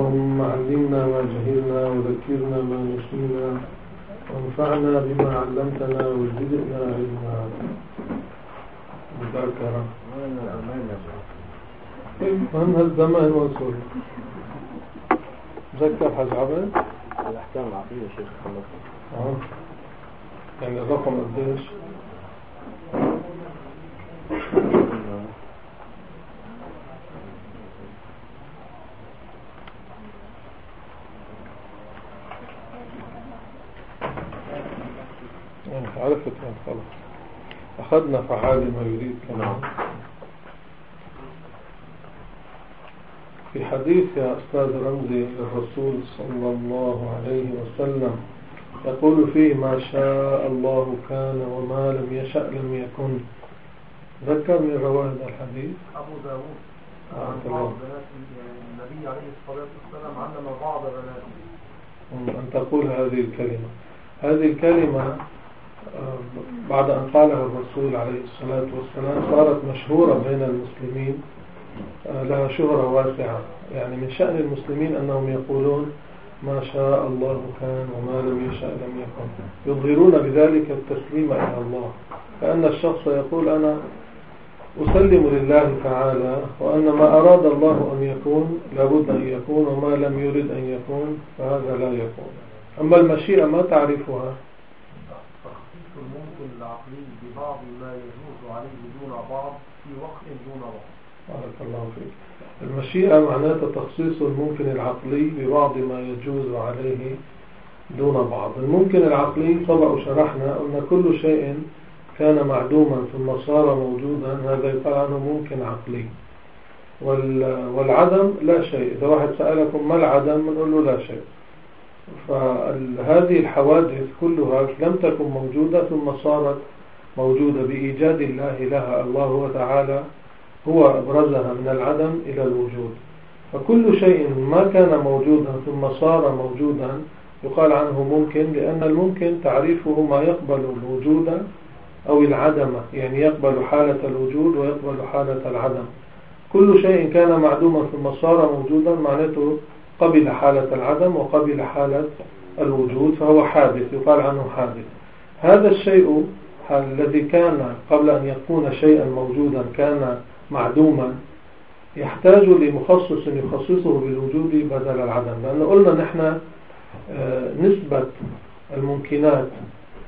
اللهم علمنا ما جهلنا وذكرنا ما نسينا وانفعنا بما علمتنا وزدنا علما. مذاكرة من هالزمان وصل ذكر حاج عبد؟ الأحكام العقلية شيخ خلصنا آه. يعني الرقم قديش آه، عرفت يعني خلاص. أخذنا فعال ما يريد. كمان في حديث يا أستاذ رمزي للرسول صلى الله عليه وسلم يقول فيه ما شاء الله كان وما لم يشأ لم يكن. ذكرني رواية الحديث. أبو داود. آه، النبي عليه الصلاة والسلام علم بعض بناته. أن تقول هذه الكلمة. هذه الكلمة بعد أن قالها الرسول عليه الصلاة والسلام صارت مشهورة بين المسلمين آه، لها شهرة واسعة. يعني من شأن المسلمين أنهم يقولون ما شاء الله كان وما لم يشاء لم يكن. يظهرون بذلك التسليم إلى الله. كأن الشخص يقول أنا أسلم لله تعالى وأن ما أراد الله أن يكون لابد أن يكون وما لم يرد أن يكون فهذا لا يكون. أما المشيئة ما تعرفها؟ الممكن العقلي ببعض ما يجوز عليه دون بعض في وقت دون وقت بارك الله فيك. المشيئة معناتها تخصيص الممكن العقلي ببعض ما يجوز عليه دون بعض. الممكن العقلي طبعا شرحنا أن كل شيء كان معدوما ثم صار موجودا هذا يقال عنه ممكن عقلي. وال- والعدم لا شيء. إذا واحد سألكم ما العدم بنقول له لا شيء. فهذه الحوادث كلها لم تكن موجودة ثم صارت موجودة بإيجاد الله لها. الله تعالى هو أبرزها من العدم إلى الوجود. فكل شيء ما كان موجودا ثم صار موجودا يقال عنه ممكن لأن الممكن تعريفه ما يقبل الوجود أو العدم يعني يقبل حالة الوجود ويقبل حالة العدم. كل شيء كان معدوما ثم صار موجودا معناته قبل حالة العدم وقبل حالة الوجود فهو حادث يقال عنه حادث. هذا الشيء الذي كان قبل أن يكون شيئا موجودا كان معدوما يحتاج لمخصص يخصصه بالوجود بدل العدم. لأنه قلنا نحن آه، نسبة الممكنات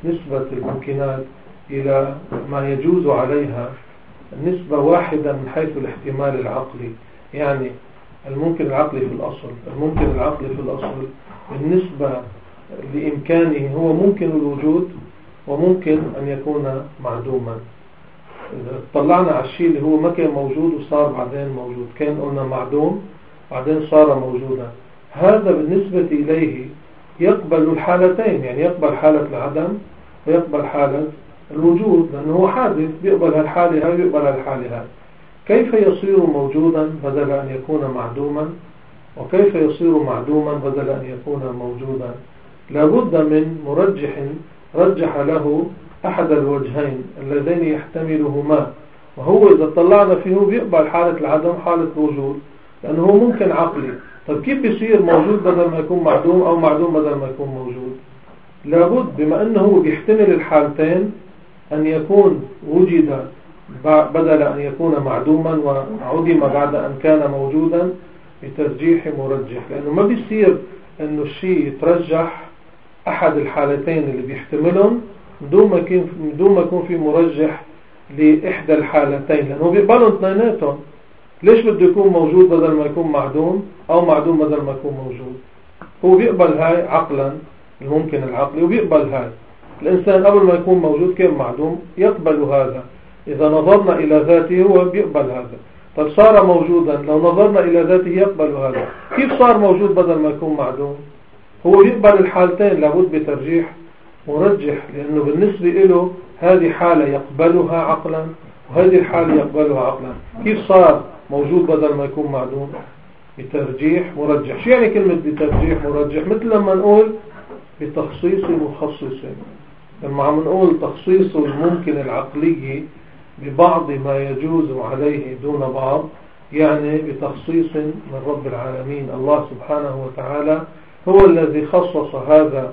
نسبة الممكنات إلى ما يجوز عليها نسبة واحدة من حيث الاحتمال العقلي. يعني الممكن العقلي في الأصل الممكن العقلي في الأصل. بالنسبة لإمكانه هو ممكن الوجود وممكن أن يكون معدوما. طلعنا على الشيء اللي هو ما كان موجود وصار بعدين موجود. كان قلنا معدوم بعدين صار موجودا. هذا بالنسبة إليه يقبل الحالتين يعني يقبل حالة العدم ويقبل حالة الوجود لأنه هو حادث بيقبل هالحالة هاي ويقبل هالحالة هاي. كيف يصير موجودا بدل أن يكون معدوما؟ وكيف يصير معدوما بدل أن يكون موجودا؟ لابد من مرجح رجح له أحد الوجهين اللذين يحتملهما. وهو إذا طلعنا فيه بيقبل حالة العدم حالة الوجود لأنه هو ممكن عقلي. طيب كيف بيصير موجود بدل ما يكون معدوم أو معدوم بدل ما يكون موجود؟ لابد بما أنه بيحتمل الحالتين أن يكون وجد بدل أن يكون معدوما وعدم بعد أن كان موجودا بترجيح مرجح. لأنه ما بيصير أنه الشيء يترجح أحد الحالتين اللي بيحتملهم بدون ما يكون بدون ما يكون في مرجح لإحدى الحالتين. لأنه بيقبلهم اثنيناتهم. ليش بده يكون موجود بدل ما يكون معدوم أو معدوم بدل ما يكون موجود؟ هو بيقبل هاي عقلا الممكن العقلي وبيقبل هاي. الإنسان قبل ما يكون موجود كان معدوم؟ يقبل هذا. إذا نظرنا إلى ذاته هو بيقبل هذا. طيب صار موجودا لو نظرنا إلى ذاته يقبل هذا. كيف صار موجود بدل ما يكون معدوم؟ هو يقبل الحالتين لابد بترجيح مرجح لأنه بالنسبة له هذه حالة يقبلها عقلا وهذه الحالة يقبلها عقلا. كيف صار موجود بدل ما يكون معدوم؟ بترجيح مرجح شو يعني كلمة بترجيح مرجح مثل لما نقول بتخصيص مخصص لما عم نقول تخصيص الممكن العقلي ببعض ما يجوز عليه دون بعض يعني بتخصيص من رب العالمين. الله سبحانه وتعالى هو الذي خصص هذا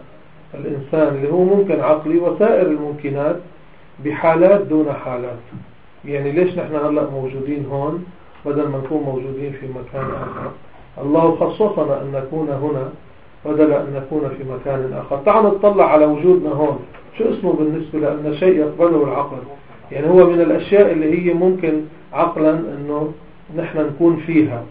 الإنسان اللي هو ممكن عقلي وسائر الممكنات بحالات دون حالات. يعني ليش نحن هلأ موجودين هون بدل ما نكون موجودين في مكان آخر؟ الله خصصنا أن نكون هنا بدل أن نكون في مكان آخر. تعال نطلع على وجودنا هون. شو اسمه بالنسبة لأن شيء يقبله العقل؟ يعني هو من الأشياء اللي هي ممكن عقلا أنه نحن نكون فيها.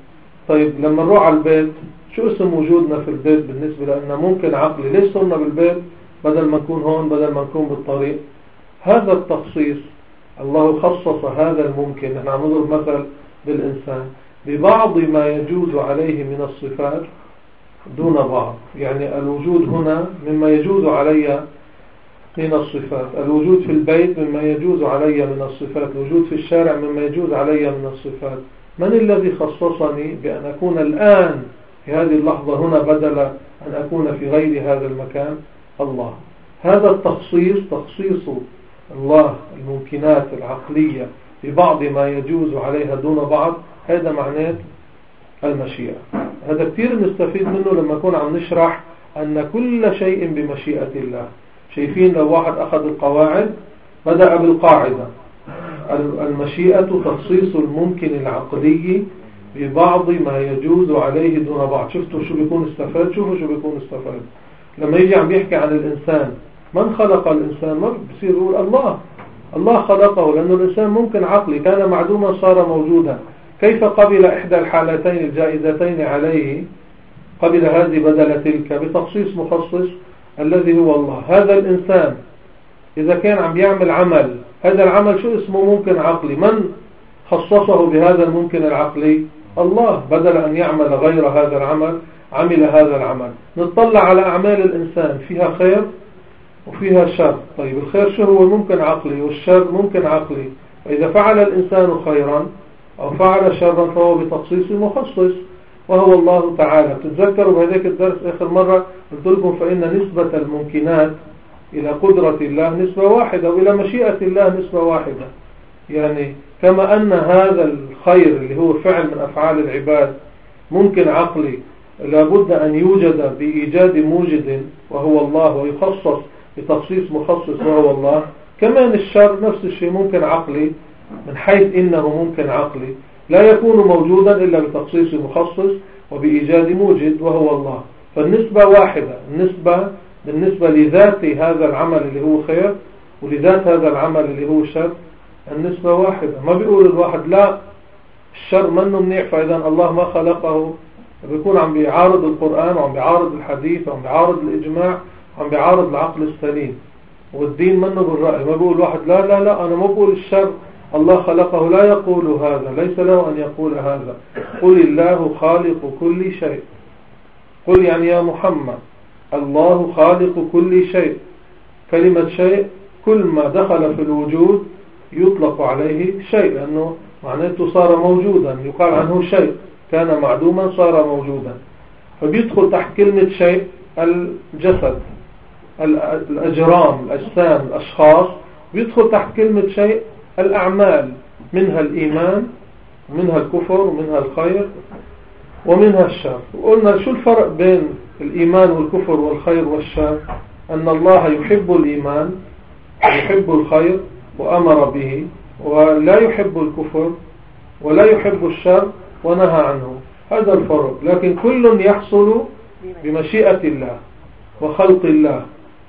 طيب لما نروح على البيت شو اسم وجودنا في البيت بالنسبة لأنه ممكن عقلي ليش صرنا بالبيت بدل ما نكون هون بدل ما نكون بالطريق؟ هذا التخصيص الله خصص هذا الممكن. نحن عم نضرب مثل بالإنسان. ببعض ما يجوز عليه من الصفات دون بعض. يعني الوجود هنا مما يجوز علي من الصفات. الوجود في البيت مما يجوز علي من الصفات. الوجود في الشارع مما يجوز علي من الصفات. من الذي خصصني بأن أكون الآن في هذه اللحظة هنا بدل أن أكون في غير هذا المكان؟ الله. هذا التخصيص تخصيص الله الممكنات العقلية ببعض ما يجوز عليها دون بعض هذا معناه المشيئة. هذا كثير نستفيد منه لما نكون عم نشرح أن كل شيء بمشيئة الله. شايفين لو واحد أخذ القواعد بدأ بالقاعدة. المشيئة تخصيص الممكن العقلي ببعض ما يجوز عليه دون بعض. شفتوا شو بيكون استفاد؟ شوفوا شو بيكون استفاد. لما يجي عم يحكي عن الإنسان من خلق الإنسان؟ ما بصير يقول الله. الله خلقه لأنه الإنسان ممكن عقلي. كان معدوما صار موجودا. كيف قبل إحدى الحالتين الجائزتين عليه؟ قبل هذه بدل تلك بتخصيص مخصص الذي هو الله. هذا الإنسان إذا كان عم يعمل عمل هذا العمل شو اسمه؟ ممكن عقلي. من خصصه بهذا الممكن العقلي؟ الله. بدل أن يعمل غير هذا العمل عمل هذا العمل. نطلع على أعمال الإنسان. فيها خير وفيها شر. طيب الخير شو هو؟ ممكن عقلي. والشر ممكن عقلي. فإذا فعل الإنسان خيرا أو فعل شرا فهو بتخصيص مخصص. وهو الله تعالى. تتذكروا بهذاك الدرس آخر مرة قلت لكم فإن نسبة الممكنات إلى قدرة الله نسبة واحدة وإلى مشيئة الله نسبة واحدة. يعني كما أن هذا الخير اللي هو فعل من أفعال العباد ممكن عقلي لابد أن يوجد بإيجاد موجد وهو الله ويخصص بتخصيص مخصص وهو الله. كمان الشر نفس الشيء ممكن عقلي من حيث إنه ممكن عقلي. لا يكون موجودا إلا بتخصيص مخصص وبإيجاد موجد وهو الله. فالنسبة واحدة النسبة بالنسبة لذات هذا العمل اللي هو خير ولذات هذا العمل اللي هو شر النسبة واحدة. ما بيقول الواحد لا الشر منه منيح فإذا الله ما خلقه. بيكون عم بيعارض القرآن وعم بيعارض الحديث وعم بيعارض الإجماع وعم بيعارض العقل السليم. والدين منه بالرأي. ما بيقول واحد لا لا لا أنا ما بقول الشر. الله خلقه لا يقول هذا ليس له أن يقول هذا. قل الله خالق كل شيء. قل يعني يا محمد الله خالق كل شيء. كلمة شيء كل ما دخل في الوجود يطلق عليه شيء لأنه معناته صار موجودا يقال عنه شيء. كان معدوما صار موجودا. فبيدخل تحت كلمة شيء الجسد الأجرام الأجسام الأشخاص. بيدخل تحت كلمة شيء الأعمال منها الإيمان ومنها الكفر ومنها الخير ومنها الشر. وقلنا شو الفرق بين الإيمان والكفر والخير والشر؟ أن الله يحب الإيمان ويحب الخير وأمر به ولا يحب الكفر ولا يحب الشر ونهى عنه. هذا الفرق. لكن كل يحصل بمشيئة الله وخلق الله.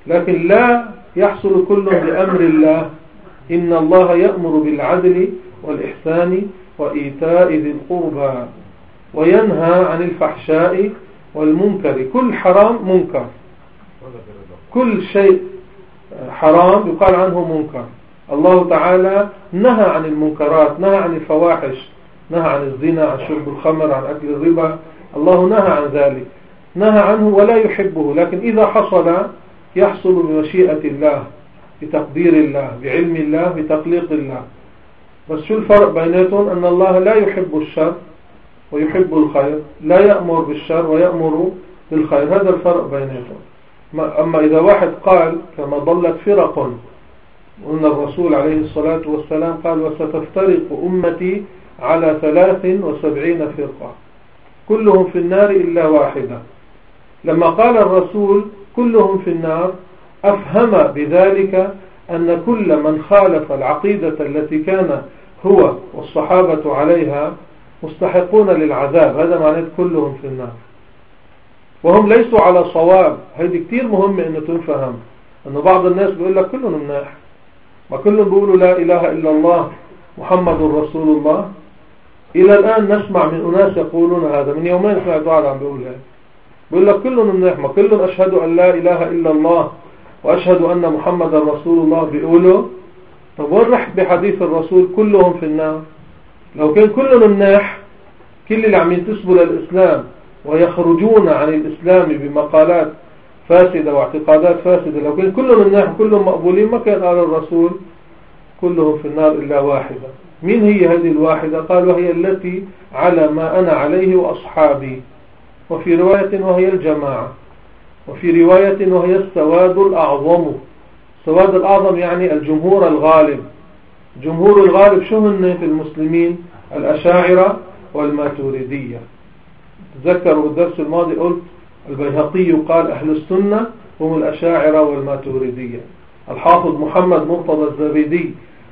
لكن لا يحصل كل بأمر الله إن الله يأمر بالعدل والإحسان وإيتاء ذي القربى وينهى عن الفحشاء والمنكر. كل حرام منكر. كل شيء حرام يقال عنه منكر. الله تعالى نهى عن المنكرات نهى عن الفواحش نهى عن الزنا عن شرب الخمر عن أكل الربا. الله نهى عن ذلك. نهى عنه ولا يحبه لكن إذا حصل يحصل بمشيئة الله. بتقدير الله بعلم الله بتقليق الله. بس شو الفرق بيناتهم؟ أن الله لا يحب الشر ويحب الخير لا يأمر بالشر ويأمر بالخير. هذا الفرق بيناتهم. أما إذا واحد قال كما ضلت فرق وأن الرسول عليه الصلاة والسلام قال وستفترق أمتي على ثلاث وسبعين فرقة. كلهم في النار إلا واحدة. لما قال الرسول كلهم في النار أفهم بذلك أن كل من خالف العقيدة التي كان هو والصحابة عليها مستحقون للعذاب. هذا معنى كلهم في النار. وهم ليسوا على صواب. هذه كتير مهمة أنه تنفهم. أنه بعض الناس بيقول لك كلهم مناح. ما كلهم بيقولوا لا إله إلا الله محمد رسول الله. إلى الآن نسمع من أناس يقولون هذا. من يومين سمعت واحد عم بيقول هذا بيقول لك كلهم مناح. ما كلهم أشهد أن لا إله إلا الله. وأشهد أن محمد رسول الله بيقولوا طب وين بحديث الرسول كلهم في النار. لو كان كلهم مناح كل اللي عم ينتسبوا للإسلام ويخرجون عن الإسلام بمقالات فاسدة واعتقادات فاسدة لو كان كلهم الناس كلهم مقبولين ما كان قال الرسول كلهم في النار إلا واحدة. مين هي هذه الواحدة؟ قال وهي التي على ما أنا عليه وأصحابي. وفي رواية وهي الجماعة. وفي رواية وهي السواد الأعظم. السواد الأعظم يعني الجمهور الغالب. جمهور الغالب شو هن في المسلمين؟ الأشاعرة والماتوردية تذكروا الدرس الماضي قلت البيهقي قال أهل السنة هم الأشاعرة والماتوردية الحافظ محمد مرتضى الزبيدي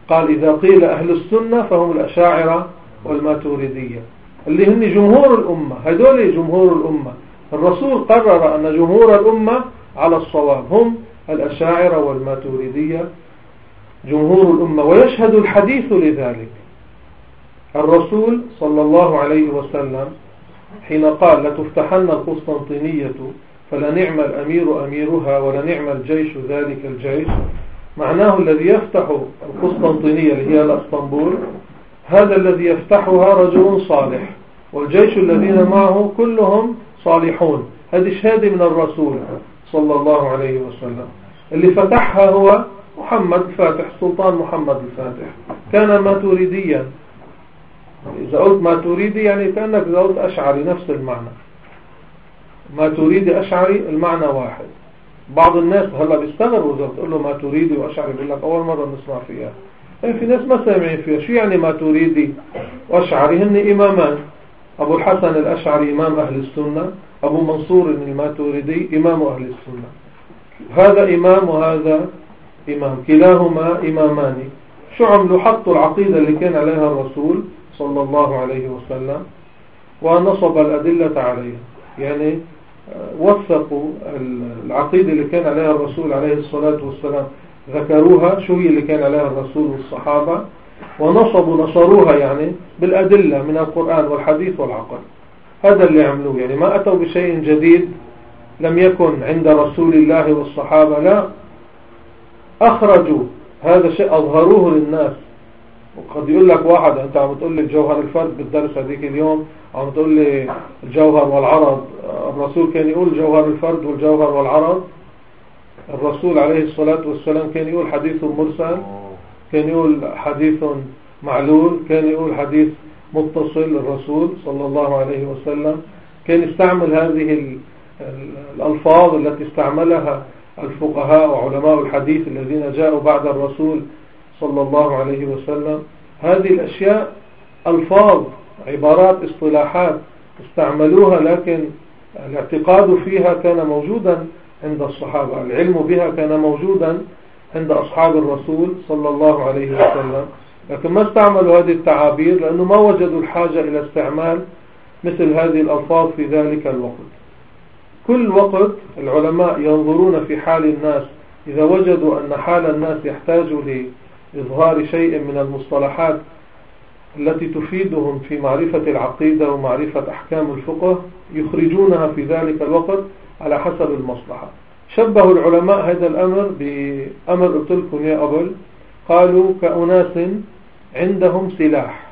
قال إذا قيل أهل السنة فهم الأشاعرة والماتوردية اللي هن جمهور الأمة. هدول جمهور الأمة. الرسول قرر أن جمهور الأمة على الصواب. هم الأشاعرة والماتوردية جمهور الأمة ويشهد الحديث لذلك. الرسول صلى الله عليه وسلم حين قال لتفتحن القسطنطينية فلنعم الأمير أميرها ولنعم الجيش ذلك الجيش. معناه الذي يفتح القسطنطينية اللي هي الأسطنبول هذا الذي يفتحها رجل صالح والجيش الذين معه كلهم صالحون. هذه شهادة من الرسول صلى الله عليه وسلم. اللي فتحها هو محمد الفاتح سلطان محمد الفاتح. كان ماتوريديا إذا قلت ما تريدي يعني كأنك إذا قلت أشعري نفس المعنى. ما تريدي أشعري المعنى واحد. بعض الناس هلا بيستغربوا إذا بتقول له ما تريدي وأشعري بيقول لك أول مرة نسمع فيها. يعني في ناس ما سامعين فيها. شو يعني ما تريدي وأشعري؟ هن إمامان. أبو الحسن الأشعري إمام أهل السنة أبو منصور الماتوردي إمام أهل السنة. هذا إمام وهذا إمام كلاهما إمامان. شو عملوا؟ حطوا العقيدة اللي كان عليها الرسول صلى الله عليه وسلم ونصب الأدلة عليها. يعني آه، وثقوا العقيدة اللي كان عليها الرسول عليه الصلاة والسلام. ذكروها شو هي اللي كان عليها الرسول والصحابة؟ ونصبوا نصروها يعني بالأدلة من القرآن والحديث والعقل. هذا اللي عملوه. يعني ما أتوا بشيء جديد لم يكن عند رسول الله والصحابة لا. أخرجوا. هذا الشيء أظهروه للناس. وقد يقول لك واحد أنت عم تقول لي جوهر الفرد بالدرس هذيك اليوم عم تقول لي الجوهر والعرض. الرسول كان يقول جوهر الفرد والجوهر والعرض. الرسول عليه الصلاة والسلام كان يقول حديث مرسل. كان يقول حديث معلول كان يقول حديث متصل الرسول صلى الله عليه وسلم كان يستعمل هذه الألفاظ التي استعملها الفقهاء وعلماء الحديث الذين جاءوا بعد الرسول صلى الله عليه وسلم. هذه الأشياء ألفاظ عبارات اصطلاحات استعملوها لكن الاعتقاد فيها كان موجودا عند الصحابة العلم بها كان موجودا عند أصحاب الرسول صلى الله عليه وسلم. لكن ما استعملوا هذه التعابير لأنه ما وجدوا الحاجة إلى استعمال مثل هذه الألفاظ في ذلك الوقت. كل وقت العلماء ينظرون في حال الناس إذا وجدوا أن حال الناس يحتاج إظهار شيء من المصطلحات التي تفيدهم في معرفة العقيدة ومعرفة أحكام الفقه يخرجونها في ذلك الوقت على حسب المصلحة. شبهوا العلماء هذا الأمر بأمر قلت لكم يا أبل. قالوا كأناس عندهم سلاح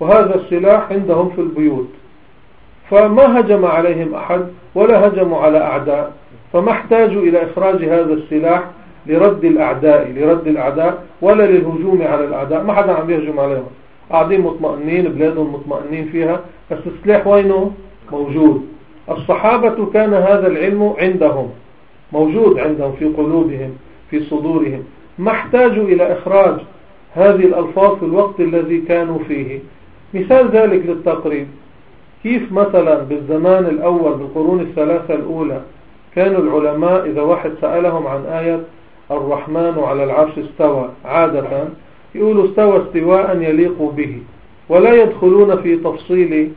وهذا السلاح عندهم في البيوت. فما هجم عليهم أحد ولا هجموا على أعداء. فما احتاجوا إلى إخراج هذا السلاح لرد الأعداء لرد الأعداء ولا للهجوم على الأعداء. ما حدا عم يهجم عليهم. قاعدين مطمئنين بلادهم مطمئنين فيها. بس السلاح وينه؟ موجود. الصحابة كان هذا العلم عندهم. موجود عندهم في قلوبهم في صدورهم. ما احتاجوا إلى إخراج هذه الألفاظ في الوقت الذي كانوا فيه. مثال ذلك للتقريب. كيف مثلا بالزمان الأول بالقرون الثلاثة الأولى كانوا العلماء إذا واحد سألهم عن آية الرحمن على العرش استوى عادة يقولوا استوى استواء يليق به ولا يدخلون في تفصيل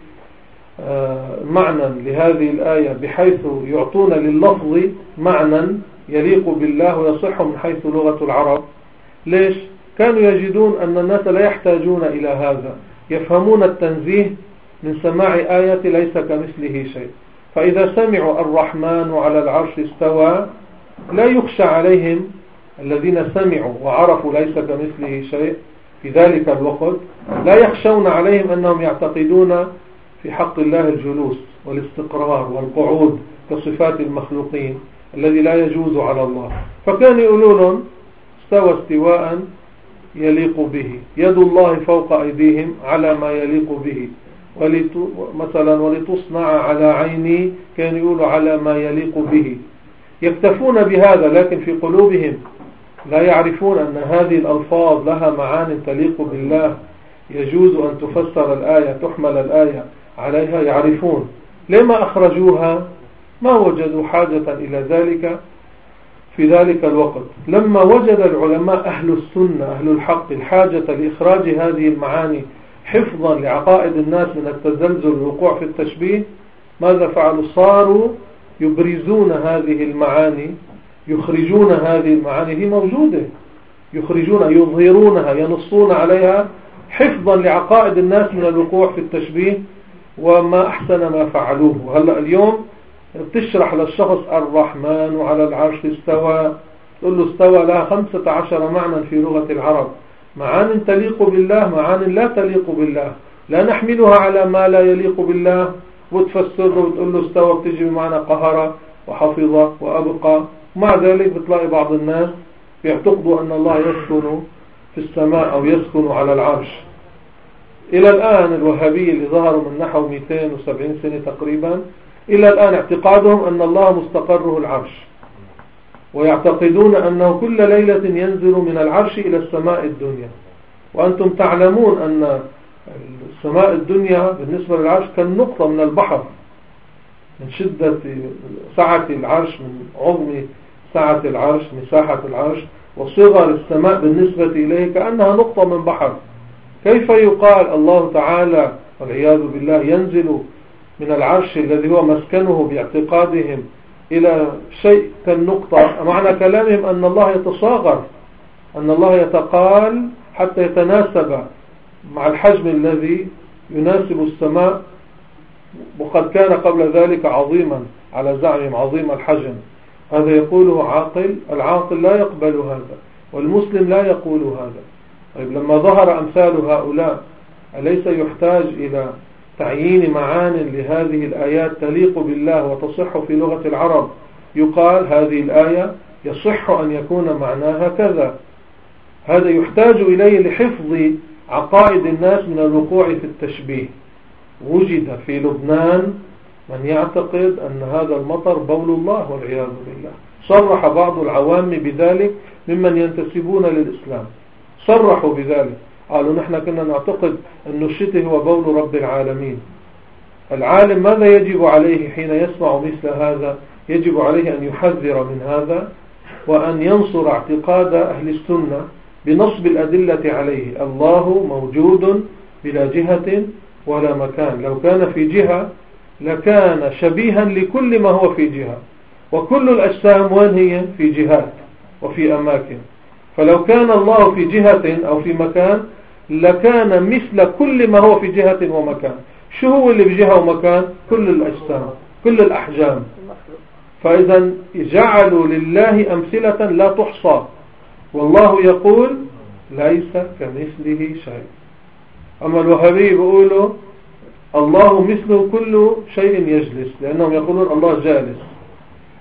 معنى لهذه الآية بحيث يعطون لللفظ معنى يليق بالله ويصح من حيث لغة العرب. ليش؟ كانوا يجدون أن الناس لا يحتاجون إلى هذا. يفهمون التنزيه من سماع آية ليس كمثله شيء. فإذا سمعوا الرحمن على العرش استوى لا يخشى عليهم الذين سمعوا وعرفوا ليس كمثله شيء. في ذلك الوقت لا يخشون عليهم أنهم يعتقدون في حق الله الجلوس والاستقرار والقعود كصفات المخلوقين الذي لا يجوز على الله. فكان يقولون استوى استواء يليق به. يد الله فوق أيديهم على ما يليق به. مثلا ولتصنع على عيني كان يقولوا على ما يليق به. يكتفون بهذا لكن في قلوبهم لا يعرفون أن هذه الألفاظ لها معان تليق بالله. يجوز أن تفسر الآية تحمل الآية. عليها يعرفون. لما أخرجوها؟ ما وجدوا حاجة إلى ذلك؟ في ذلك الوقت. لما وجد العلماء أهل السنة أهل الحق الحاجة لإخراج هذه المعاني حفظا لعقائد الناس من التزلزل والوقوع في التشبيه ماذا فعلوا؟ صاروا يبرزون هذه المعاني يخرجون هذه المعاني. هي موجودة. يخرجون يظهرونها ينصون عليها حفظا لعقائد الناس من الوقوع في التشبيه. وما أحسن ما فعلوه. وهلأ اليوم بتشرح للشخص الرحمن على العرش استوى. تقول له استوى لها خمسة عشر معنى في لغة العرب. معان تليق بالله معان لا تليق بالله. لا نحملها على ما لا يليق بالله. وتفسره وتقول له استوى بتجي بمعنى قهر وحفظ وأبقى. مع ذلك بتلاقي بعض الناس بيعتقدوا أن الله يسكن في السماء أو يسكن على العرش. إلى الآن الوهابية اللي ظهروا من نحو 270 سنة تقريبا إلى الآن اعتقادهم أن الله مستقره العرش. ويعتقدون أنه كل ليلة ينزل من العرش إلى السماء الدنيا. وأنتم تعلمون أن السماء الدنيا بالنسبة للعرش كالنقطة من البحر. من شدة سعة العرش من عظم سعة العرش مساحة العرش وصغر السماء بالنسبة إليه كأنها نقطة من بحر. كيف يقال الله تعالى والعياذ بالله ينزل من العرش الذي هو مسكنه باعتقادهم إلى شيء كالنقطة؟ معنى كلامهم أن الله يتصاغر أن الله يتقال حتى يتناسب مع الحجم الذي يناسب السماء وقد كان قبل ذلك عظيما على زعمهم عظيم الحجم. هذا يقوله عاقل العاقل لا يقبل هذا والمسلم لا يقول هذا. طيب لما ظهر أمثال هؤلاء أليس يحتاج إلى تعيين معان لهذه الآيات تليق بالله وتصح في لغة العرب؟ يقال هذه الآية يصح أن يكون معناها كذا. هذا يحتاج إليه لحفظ عقائد الناس من الوقوع في التشبيه. وجد في لبنان من يعتقد أن هذا المطر بول الله والعياذ بالله. صرح بعض العوام بذلك ممن ينتسبون للإسلام. صرحوا بذلك. قالوا نحن كنا نعتقد أن الشتاء هو بول رب العالمين. العالم ماذا يجب عليه حين يسمع مثل هذا؟ يجب عليه أن يحذر من هذا وأن ينصر اعتقاد أهل السنة بنصب الأدلة عليه. الله موجود بلا جهة ولا مكان. لو كان في جهة لكان شبيها لكل ما هو في جهة. وكل الأجسام وين هي؟ في جهات وفي أماكن. فلو كان الله في جهة أو في مكان لكان مثل كل ما هو في جهة ومكان. شو هو اللي بجهة ومكان؟ كل الأجسام كل الأحجام. فإذا جعلوا لله أمثلة لا تحصى. والله يقول ليس كمثله شيء. أما الوهابي بيقولوا الله مثله كل شيء يجلس لأنهم يقولون الله جالس.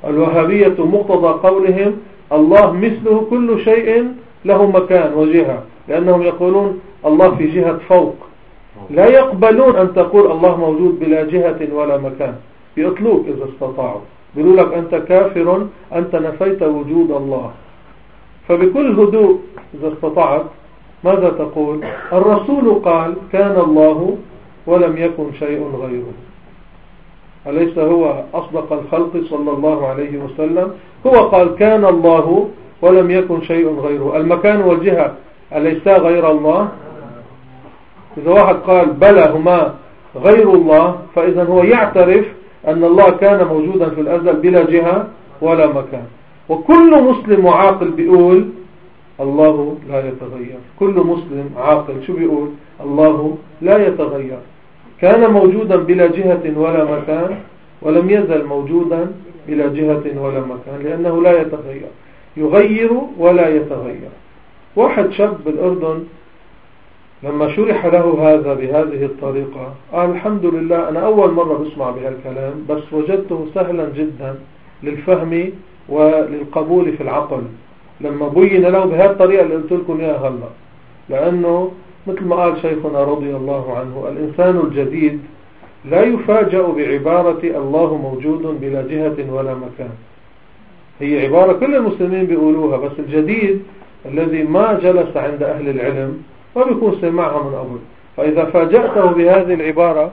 الوهابية مقتضى قولهم الله مثله كل شيء له مكان وجهة. لأنهم يقولون الله في جهة فوق. لا يقبلون أن تقول الله موجود بلا جهة ولا مكان. يطلوك إذا استطاعوا. يقولوا لك أنت كافر أنت نفيت وجود الله. فبكل هدوء إذا استطعت ماذا تقول؟ الرسول قال كان الله ولم يكن شيء غيره. أليس هو أصدق الخلق صلى الله عليه وسلم؟ هو قال كان الله ولم يكن شيء غيره. المكان والجهة أليس غير الله؟ إذا واحد قال بلى هما غير الله فإذا هو يعترف أن الله كان موجودا في الأزل بلا جهة ولا مكان. وكل مسلم وعاقل بيقول الله لا يتغير. كل مسلم عاقل شو بيقول؟ الله لا يتغير. كان موجودا بلا جهة ولا مكان ولم يزل موجودا بلا جهة ولا مكان لأنه لا يتغير. يغير ولا يتغير. واحد شاب بالأردن لما شرح له هذا بهذه الطريقة قال الحمد لله أنا أول مرة بسمع بهالكلام بس وجدته سهلا جدا للفهم وللقبول في العقل. لما بين له بهذه الطريقة اللي قلت لكم إياها هلا. لأنه مثل ما قال شيخنا رضي الله عنه الإنسان الجديد لا يفاجأ بعبارة الله موجود بلا جهة ولا مكان هي عبارة كل المسلمين بيقولوها بس الجديد الذي ما جلس عند أهل العلم ما بيكون سمعها من أول. فإذا فاجأته بهذه العبارة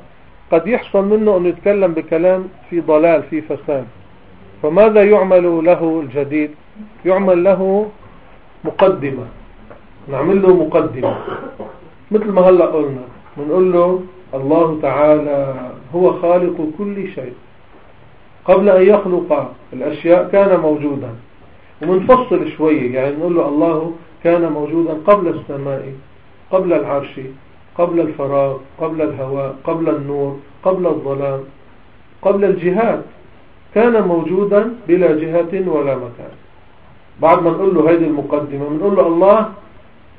قد يحصل منه أن يتكلم بكلام في ضلال في فساد. فماذا يعمل له الجديد؟ يعمل له مقدمة. نعمل له مقدمة. مثل ما هلأ قلنا بنقول له الله تعالى هو خالق كل شيء. قبل أن يخلق الأشياء كان موجودا. ومنفصل شوية يعني نقول له الله كان موجودا قبل السماء قبل العرش قبل الفراغ قبل الهواء قبل النور قبل الظلام قبل الجهات كان موجودا بلا جهة ولا مكان. بعد ما نقول له هذه المقدمة بنقول له الله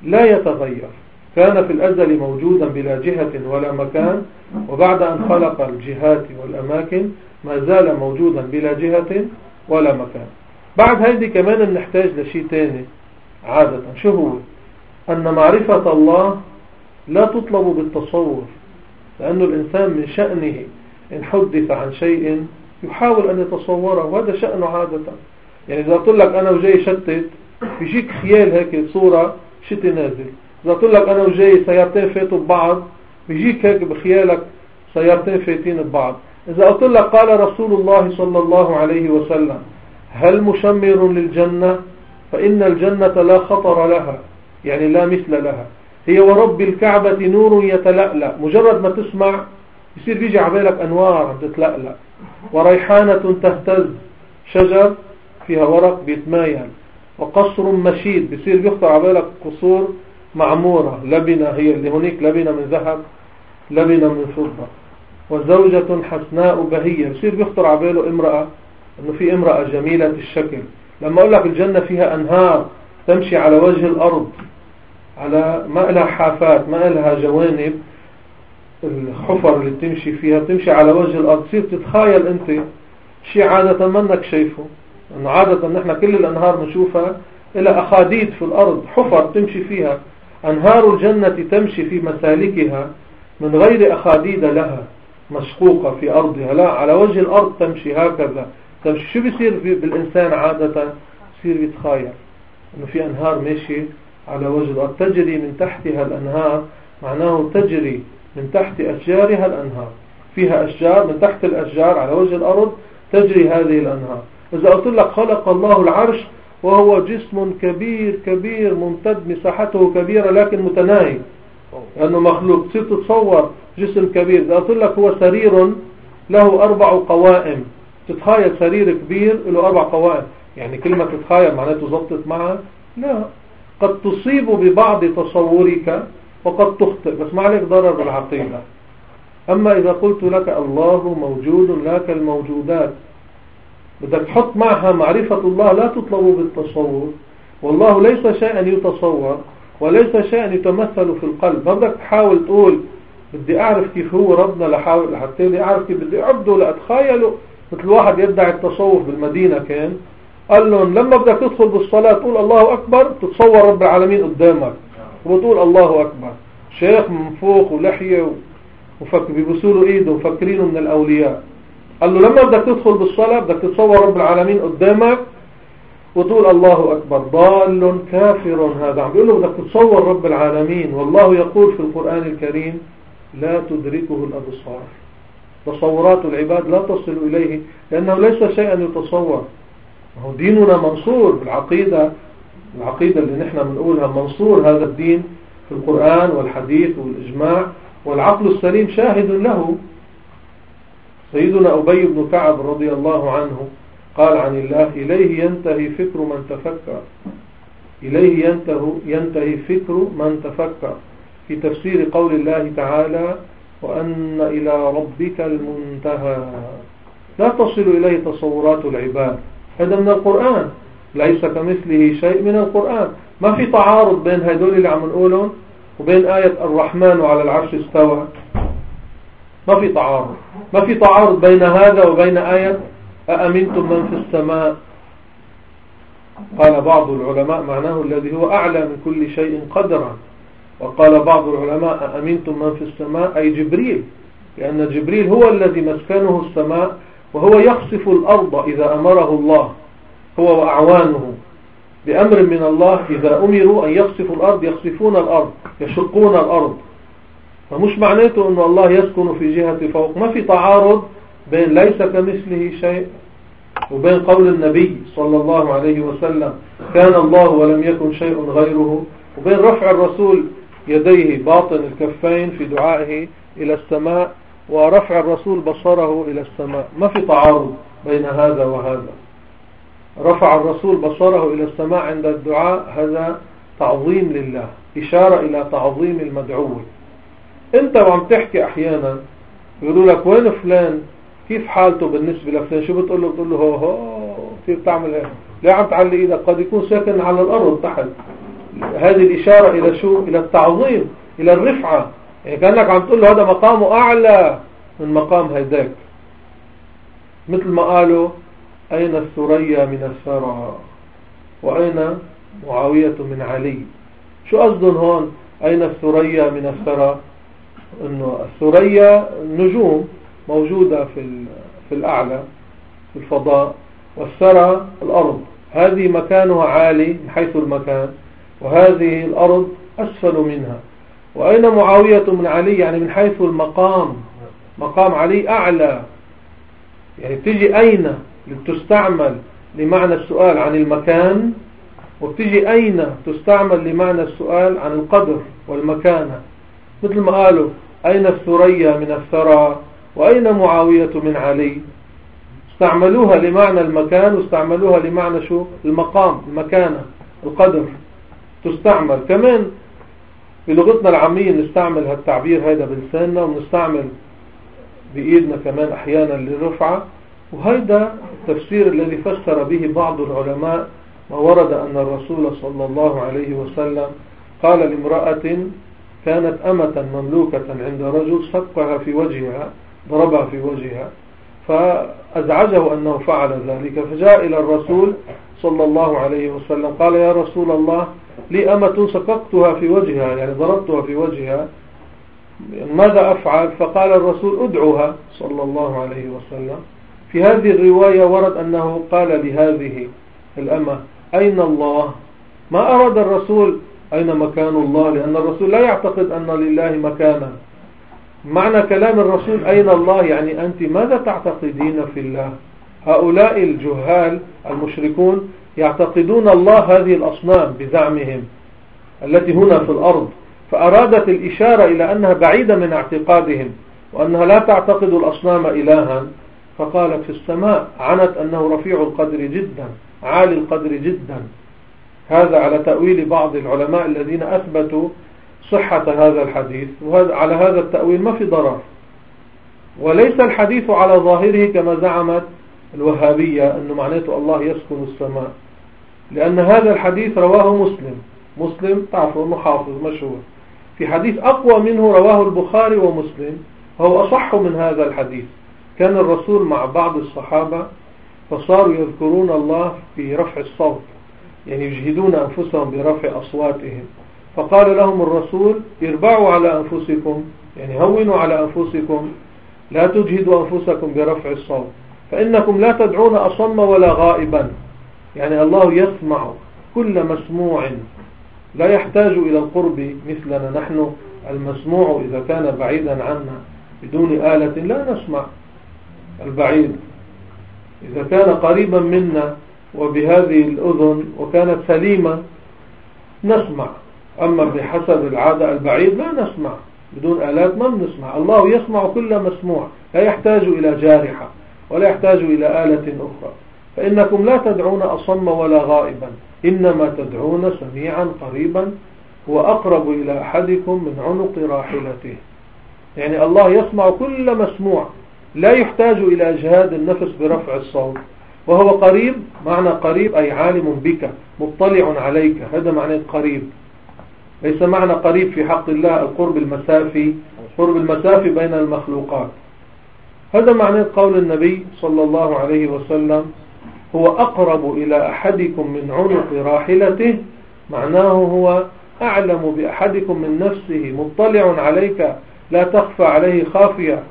لا يتغير. كان في الأزل موجودا بلا جهة ولا مكان وبعد أن خلق الجهات والأماكن ما زال موجودا بلا جهة ولا مكان. بعد هذه كمان نحتاج لشيء تاني عادة شو هو؟ أن معرفة الله لا تطلب بالتصور لأن الإنسان من شأنه إن حدث عن شيء يحاول أن يتصوره وهذا شأنه عادة. يعني إذا قلت لك أنا وجاي شتت بيجيك خيال هيك صورة شتي نازل. إذا قلت لك أنا وجاي سيارتين فاتوا ببعض بيجيك هيك بخيالك سيارتين فاتين ببعض. إذا قلت لك قال رسول الله صلى الله عليه وسلم هل مشمر للجنة؟ فإن الجنة لا خطر لها يعني لا مثل لها. هي ورب الكعبة نور يتلألأ. مجرد ما تسمع يصير بيجي عبالك أنوار عم تتلألأ. وريحانة تهتز. شجر فيها ورق بيتمايل. وقصر مشيد. بيصير بيخطر عبالك قصور. معمورة لبنة هي اللي هناك لبنة من ذهب لبنة من فضة. وزوجة حسناء بهية. بيصير بيخطر عباله امرأة إنه في امرأة جميلة الشكل. لما أقول لك الجنة فيها أنهار تمشي على وجه الأرض على ما لها حافات ما لها جوانب الحفر اللي بتمشي فيها بتمشي على وجه الأرض. تصير تتخيل أنت شيء عادة منك شايفه. أنه عادة نحن كل الأنهار بنشوفها إلى أخاديد في الأرض حفر تمشي فيها. أنهار الجنة تمشي في مسالكها من غير أخاديد لها مشقوقة في أرضها. لا على وجه الأرض تمشي هكذا. تمشي شو بيصير بالإنسان عادة؟ بيصير بيتخيل أنه في أنهار ماشي على وجه الأرض. تجري من تحتها الأنهار معناه تجري من تحت أشجارها الأنهار. فيها أشجار من تحت الأشجار على وجه الأرض تجري هذه الأنهار. إذا قلت لك خلق الله العرش وهو جسم كبير كبير ممتد مساحته كبيرة لكن متناهي. لأنه مخلوق. تصير تتصور جسم كبير. إذا قلت لك هو سرير له أربع قوائم. تتخيل سرير كبير له أربع قوائم. يعني كلمة تتخيل معناته زبطت معها لا. قد تصيب ببعض تصورك وقد تخطئ. بس ما عليك ضرر بالعقيدة. أما إذا قلت لك الله موجود لا كالموجودات. بدك تحط معها معرفة الله لا تطلب بالتصور. والله ليس شيئا يتصور وليس شيئا يتمثل في القلب. ما بدك تحاول تقول بدي أعرف كيف هو ربنا لحاول حتى بدي أعرف كيف بدي أعبده. لأتخيله مثل واحد يدعي التصوف بالمدينة كان قال لهم لما بدك تدخل بالصلاة تقول الله أكبر تتصور رب العالمين قدامك وبتقول الله أكبر. شيخ من فوق ولحية وفك بيبسوا إيده وفكرينه من الأولياء. قال له لما بدك تدخل بالصلاة بدك تتصور رب العالمين قدامك وتقول الله أكبر. ضال كافر هذا. عم بيقول له بدك تتصور رب العالمين. والله يقول في القرآن الكريم لا تدركه الأبصار. تصورات العباد لا تصل إليه لأنه ليس شيئا يتصور. هو ديننا منصور. بالعقيدة العقيدة اللي نحن بنقولها منصور. هذا الدين في القرآن والحديث والإجماع. والعقل السليم شاهد له. سيدنا أبي بن كعب رضي الله عنه قال عن الله إليه ينتهي فكر من تفكر. إليه ينتهي, ينتهي فكر من تفكر. في تفسير قول الله تعالى وأن إلى ربك المنتهى. لا تصل إليه تصورات العباد. هذا من القرآن. ليس كمثله شيء من القرآن. ما في تعارض بين هدول اللي عم نقولهم وبين آية الرحمن على العرش استوى. ما في تعارض. ما في تعارض بين هذا وبين آية أأمنتم من في السماء؟ قال بعض العلماء معناه الذي هو أعلى من كل شيء قدرا. وقال بعض العلماء أأمنتم من في السماء؟ أي جبريل. لأن جبريل هو الذي مسكنه السماء وهو يخصف الأرض إذا أمره الله. هو وأعوانه. بأمر من الله إذا أمروا أن يخصفوا الأرض يخصفون الأرض يشقون الأرض. فمش معناته أن الله يسكن في جهة فوق. ما في تعارض بين ليس كمثله شيء وبين قول النبي صلى الله عليه وسلم كان الله ولم يكن شيء غيره وبين رفع الرسول يديه باطن الكفين في دعائه إلى السماء ورفع الرسول بصره إلى السماء. ما في تعارض بين هذا وهذا. رفع الرسول بصره إلى السماء عند الدعاء هذا تعظيم لله إشارة إلى تعظيم المدعو. انت وعم تحكي أحيانا يقولوا لك وين فلان؟ كيف حالته بالنسبة لفلان؟ شو بتقول له؟ بتقول له هو هو كيف تعمل هيك؟ ليه عم تعلي إيدك؟ قد يكون ساكن على الأرض تحت. هذه الإشارة إلى شو؟ إلى التعظيم إلى الرفعة. يعني كأنك عم تقول له هذا مقامه أعلى من مقام هيداك. مثل ما قالوا أين الثريا من الثرى؟ وأين معاوية من علي؟ شو قصدهم هون؟ أين الثريا من الثرى؟ أنه الثريا نجوم موجودة في في الأعلى في الفضاء والثرى الأرض. هذه مكانها عالي من حيث المكان وهذه الأرض أسفل منها. وأين معاوية من علي؟ يعني من حيث المقام. مقام علي أعلى. يعني تجي أين تستعمل لمعنى السؤال عن المكان؟ وبتجي أين تستعمل لمعنى السؤال عن القدر والمكانة؟ مثل ما قالوا أين الثريا من الثرى؟ وأين معاوية من علي؟ استعملوها لمعنى المكان واستعملوها لمعنى شو؟ المقام المكانة القدر. تستعمل. كمان بلغتنا العامية نستعمل هالتعبير هذا بلساننا ونستعمل بإيدنا كمان أحيانا للرفعة. وهذا التفسير الذي فسر به بعض العلماء ما ورد أن الرسول صلى الله عليه وسلم قال لامرأة كانت أمة مملوكة عند رجل صقها في وجهها ضربها في وجهها فأزعجه أنه فعل ذلك فجاء إلى الرسول صلى الله عليه وسلم قال يا رسول الله لي أمة سققتها في وجهها يعني ضربتها في وجهها ماذا أفعل؟ فقال الرسول ادعوها صلى الله عليه وسلم. في هذه الرواية ورد أنه قال لهذه الأمة أين الله؟ ما أراد الرسول أين مكان الله؟ لأن الرسول لا يعتقد أن لله مكانا. معنى كلام الرسول أين الله؟ يعني أنت ماذا تعتقدين في الله؟ هؤلاء الجهال المشركون يعتقدون الله هذه الأصنام بزعمهم التي هنا في الأرض فأرادت الإشارة إلى أنها بعيدة من اعتقادهم وأنها لا تعتقد الأصنام إلها. فقالت في السماء عنت أنه رفيع القدر جدا عالي القدر جدا. هذا على تأويل بعض العلماء الذين أثبتوا صحة هذا الحديث. وهذا على هذا التأويل ما في ضرر. وليس الحديث على ظاهره كما زعمت الوهابية أنه معناته الله يسكن السماء. لأن هذا الحديث رواه مسلم. مسلم تعرفوا أنه حافظ مشهور. في حديث أقوى منه رواه البخاري ومسلم هو أصح من هذا الحديث. كان الرسول مع بعض الصحابة فصاروا يذكرون الله في رفع الصوت. يعني يجهدون أنفسهم برفع أصواتهم. فقال لهم الرسول اربعوا على أنفسكم يعني هونوا على أنفسكم لا تجهدوا أنفسكم برفع الصوت. فإنكم لا تدعون أصم ولا غائبا. يعني الله يسمع كل مسموع. لا يحتاج إلى القرب مثلنا نحن. المسموع إذا كان بعيدا عنا بدون آلة لا نسمع البعيد. إذا كان قريبا منا وبهذه الأذن وكانت سليمة نسمع. أما بحسب العادة البعيد لا نسمع. بدون آلات ما بنسمع. الله يسمع كل مسموع. لا يحتاج إلى جارحة ولا يحتاج إلى آلة أخرى. فإنكم لا تدعون أصم ولا غائبا. إنما تدعون سميعا قريبا هو أقرب إلى أحدكم من عنق راحلته. يعني الله يسمع كل مسموع. لا يحتاج إلى إجهاد النفس برفع الصوت. وهو قريب معنى قريب أي عالم بك مطلع عليك. هذا معنى قريب. ليس معنى قريب في حق الله القرب المسافي قرب المسافي بين المخلوقات. هذا معنى قول النبي صلى الله عليه وسلم هو أقرب إلى أحدكم من عنق راحلته معناه هو أعلم بأحدكم من نفسه مطلع عليك لا تخفى عليه خافية.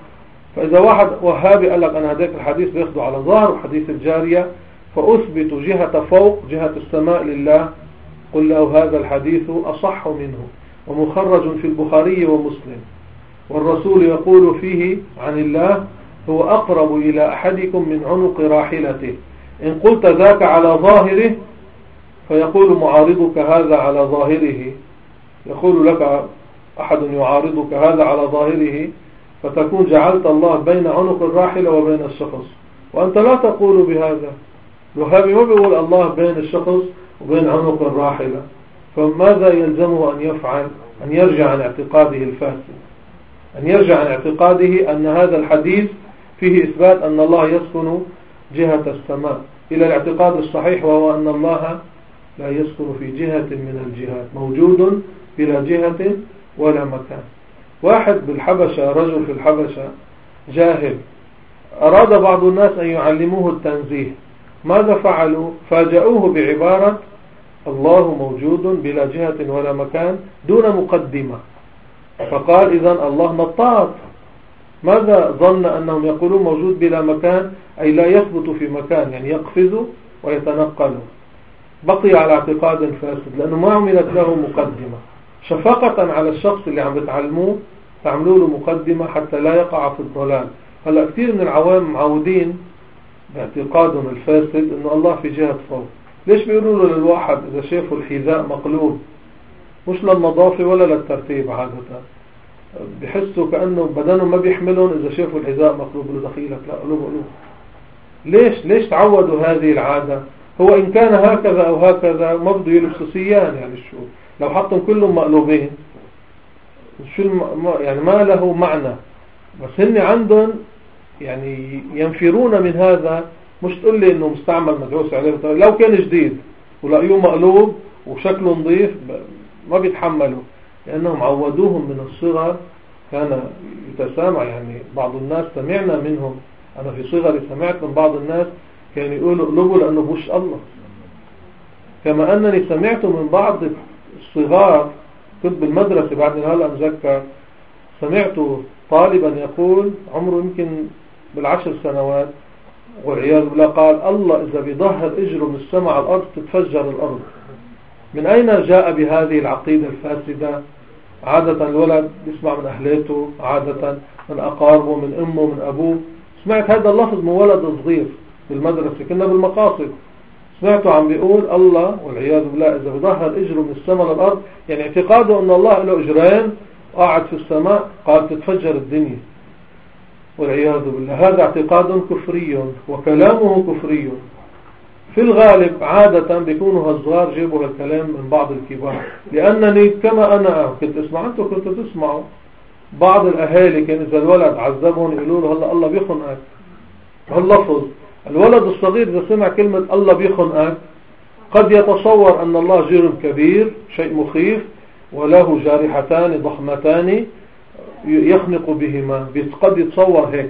فإذا واحد وهابي قال لك أنا هداك الحديث بياخده على ظهر حديث الجارية فأثبت جهة فوق جهة السماء لله قل له هذا الحديث أصح منه ومخرج في البخاري ومسلم. والرسول يقول فيه عن الله هو أقرب إلى أحدكم من عنق راحلته. إن قلت ذاك على ظاهره فيقول معارضك هذا على ظاهره. يقول لك أحد يعارضك هذا على ظاهره؟ فتكون جعلت الله بين عنق الراحلة وبين الشخص وأنت لا تقول بهذا. الوهابي ما بيقول الله بين الشخص وبين عنق الراحلة فماذا يلزمه أن يفعل؟ أن يرجع عن اعتقاده الفاسد. أن يرجع عن اعتقاده أن هذا الحديث فيه إثبات أن الله يسكن جهة السماء. إلى الاعتقاد الصحيح وهو أن الله لا يسكن في جهة من الجهات. موجود بلا جهة ولا مكان. واحد بالحبشة رجل في الحبشة جاهل. أراد بعض الناس أن يعلموه التنزيه. ماذا فعلوا؟ فاجأوه بعبارة الله موجود بلا جهة ولا مكان دون مقدمة. فقال إذا الله نطاط ماذا ظن أنهم يقولون موجود بلا مكان؟ أي لا يثبت في مكان يعني يقفز ويتنقل. بقي على اعتقاد فاسد لأنه ما عملت له مقدمة. شفقة على الشخص اللي عم بتعلموه تعملوا له مقدمة حتى لا يقع في الضلال. هلا كثير من العوام معودين باعتقادهم الفاسد إنه الله في جهة فوق. ليش بيقولوا له للواحد إذا شافوا الحذاء مقلوب؟ مش للنظافة ولا للترتيب عادة. بحسوا كأنه بدنهم ما بيحملهم إذا شافوا الحذاء مقلوب. له دخيلك لا قلوب قلوب. ليش؟ ليش تعودوا هذه العادة؟ هو إن كان هكذا أو هكذا ما بده يلبسوا سيان يعني شو؟ لو حطهم كلهم مقلوبين شو الم... يعني ما له معنى. بس هن عندهم يعني ينفرون من هذا. مش تقول لي إنه مستعمل مدعوس عليه. لو كان جديد ولقيوه مقلوب وشكله نظيف ما بيتحملوا. لأنهم عودوهم من الصغر. كان يتسامع يعني بعض الناس. سمعنا منهم. أنا في صغري سمعت من بعض الناس كان يقولوا اقلبوا لأنه بوش الله. كما أنني سمعت من بعض الصغار كنت بالمدرسة بعد هلا مذكر سمعت طالبا يقول عمره يمكن بالعشر سنوات والعياذ بالله قال الله إذا بيظهر إجره من السماء على الأرض تتفجر الأرض. من أين جاء بهذه العقيدة الفاسدة؟ عادة الولد يسمع من أهلاته عادة من أقاربه من أمه من أبوه. سمعت هذا اللفظ من ولد صغير في المدرسة كنا بالمقاصد. سمعته عم بيقول الله والعياذ بالله إذا بظهر إجره من السماء للأرض يعني اعتقاده أن الله له إجرين قاعد في السماء قال تتفجر الدنيا. والعياذ بالله هذا اعتقاد كفري وكلامه كفري. في الغالب عادة بيكونوا هالصغار جيبوا هالكلام من بعض الكبار. لأنني كما أنا كنت أسمع أنتم كنتوا تسمعوا. بعض الأهالي كان إذا الولد عذبهم يقولوا له هلا الله بيخنقك هاللفظ الولد الصغير إذا سمع كلمة الله بيخنقك قد يتصور أن الله جرم كبير شيء مخيف وله جارحتان ضخمتان يخنق بهما. قد يتصور هيك.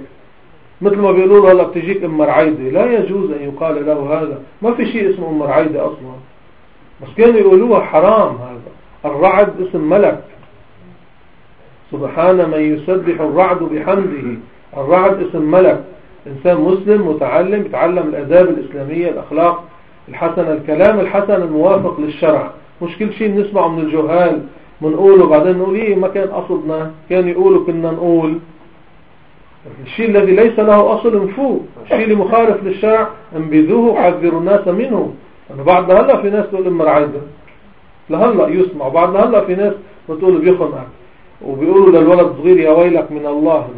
مثل ما بيقولوا له هلا بتجيك أم مرعيدة. لا يجوز أن يقال له هذا. ما في شيء اسمه أم مرعيدة أصلا. بس كانوا يقولوها حرام هذا. الرعد اسم ملك. سبحان من يسبح الرعد بحمده. الرعد اسم ملك. إنسان مسلم متعلم يتعلم الأداب الإسلامية الأخلاق الحسن الكلام الحسن الموافق للشرع. مش كل شيء نسمعه من الجهال منقوله. بعدين نقول إيه ما كان قصدنا كان يقولوا كنا نقول. الشيء الذي ليس له أصل انفوه الشيء اللي مخالف للشرع انبذوه وحذروا الناس منه أنه بعد هلا في ناس تقول أمر عايزة لهلا يسمع. بعد هلا في ناس بتقول بيخنقك وبيقولوا للولد صغير يا ويلك من الله.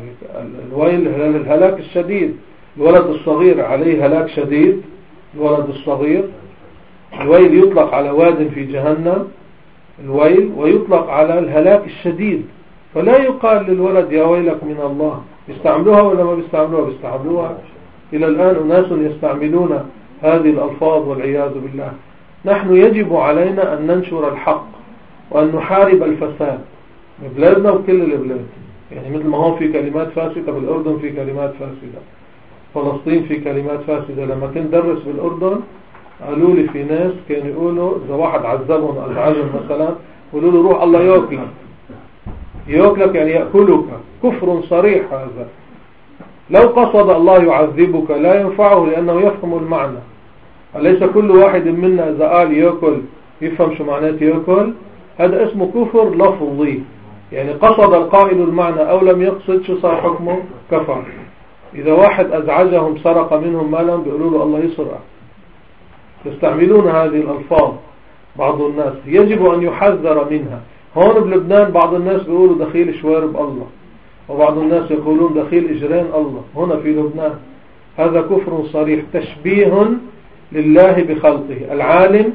الويل الهلاك الشديد الولد الصغير عليه هلاك شديد الولد الصغير. الويل يطلق على واد في جهنم الويل ويطلق على الهلاك الشديد. فلا يقال للولد يا ويلك من الله يستعملوها ولا ما بيستعملوها؟ بيستعملوها. إلى الآن أناس يستعملون هذه الألفاظ والعياذ بالله. نحن يجب علينا أن ننشر الحق وأن نحارب الفساد. ببلادنا وكل البلاد. يعني مثل ما هون في كلمات فاسدة بالأردن في كلمات فاسدة. فلسطين في كلمات فاسدة. لما كنت درس بالأردن قالوا لي في ناس كانوا يقولوا إذا واحد عذبهم أزعجهم مثلا يقولوا له روح الله يأكلك يأكلك يعني يأكلك. كفر صريح هذا. لو قصد الله يعذبك لا ينفعه لأنه يفهم المعنى. أليس كل واحد منا إذا قال يأكل يفهم شو معنات يأكل؟ هذا اسمه كفر لفظي. يعني قصد القائل المعنى أو لم يقصد شو صار حكمه؟ كفر. إذا واحد أزعجهم سرق منهم مالا بيقولوا له الله يسرق يستعملون هذه الألفاظ بعض الناس. يجب أن يحذر منها. هون بلبنان بعض الناس بيقولوا دخيل شوارب الله وبعض الناس يقولون دخيل إجران الله. هنا في لبنان. هذا كفر صريح. تشبيه لله بخلقه. العالم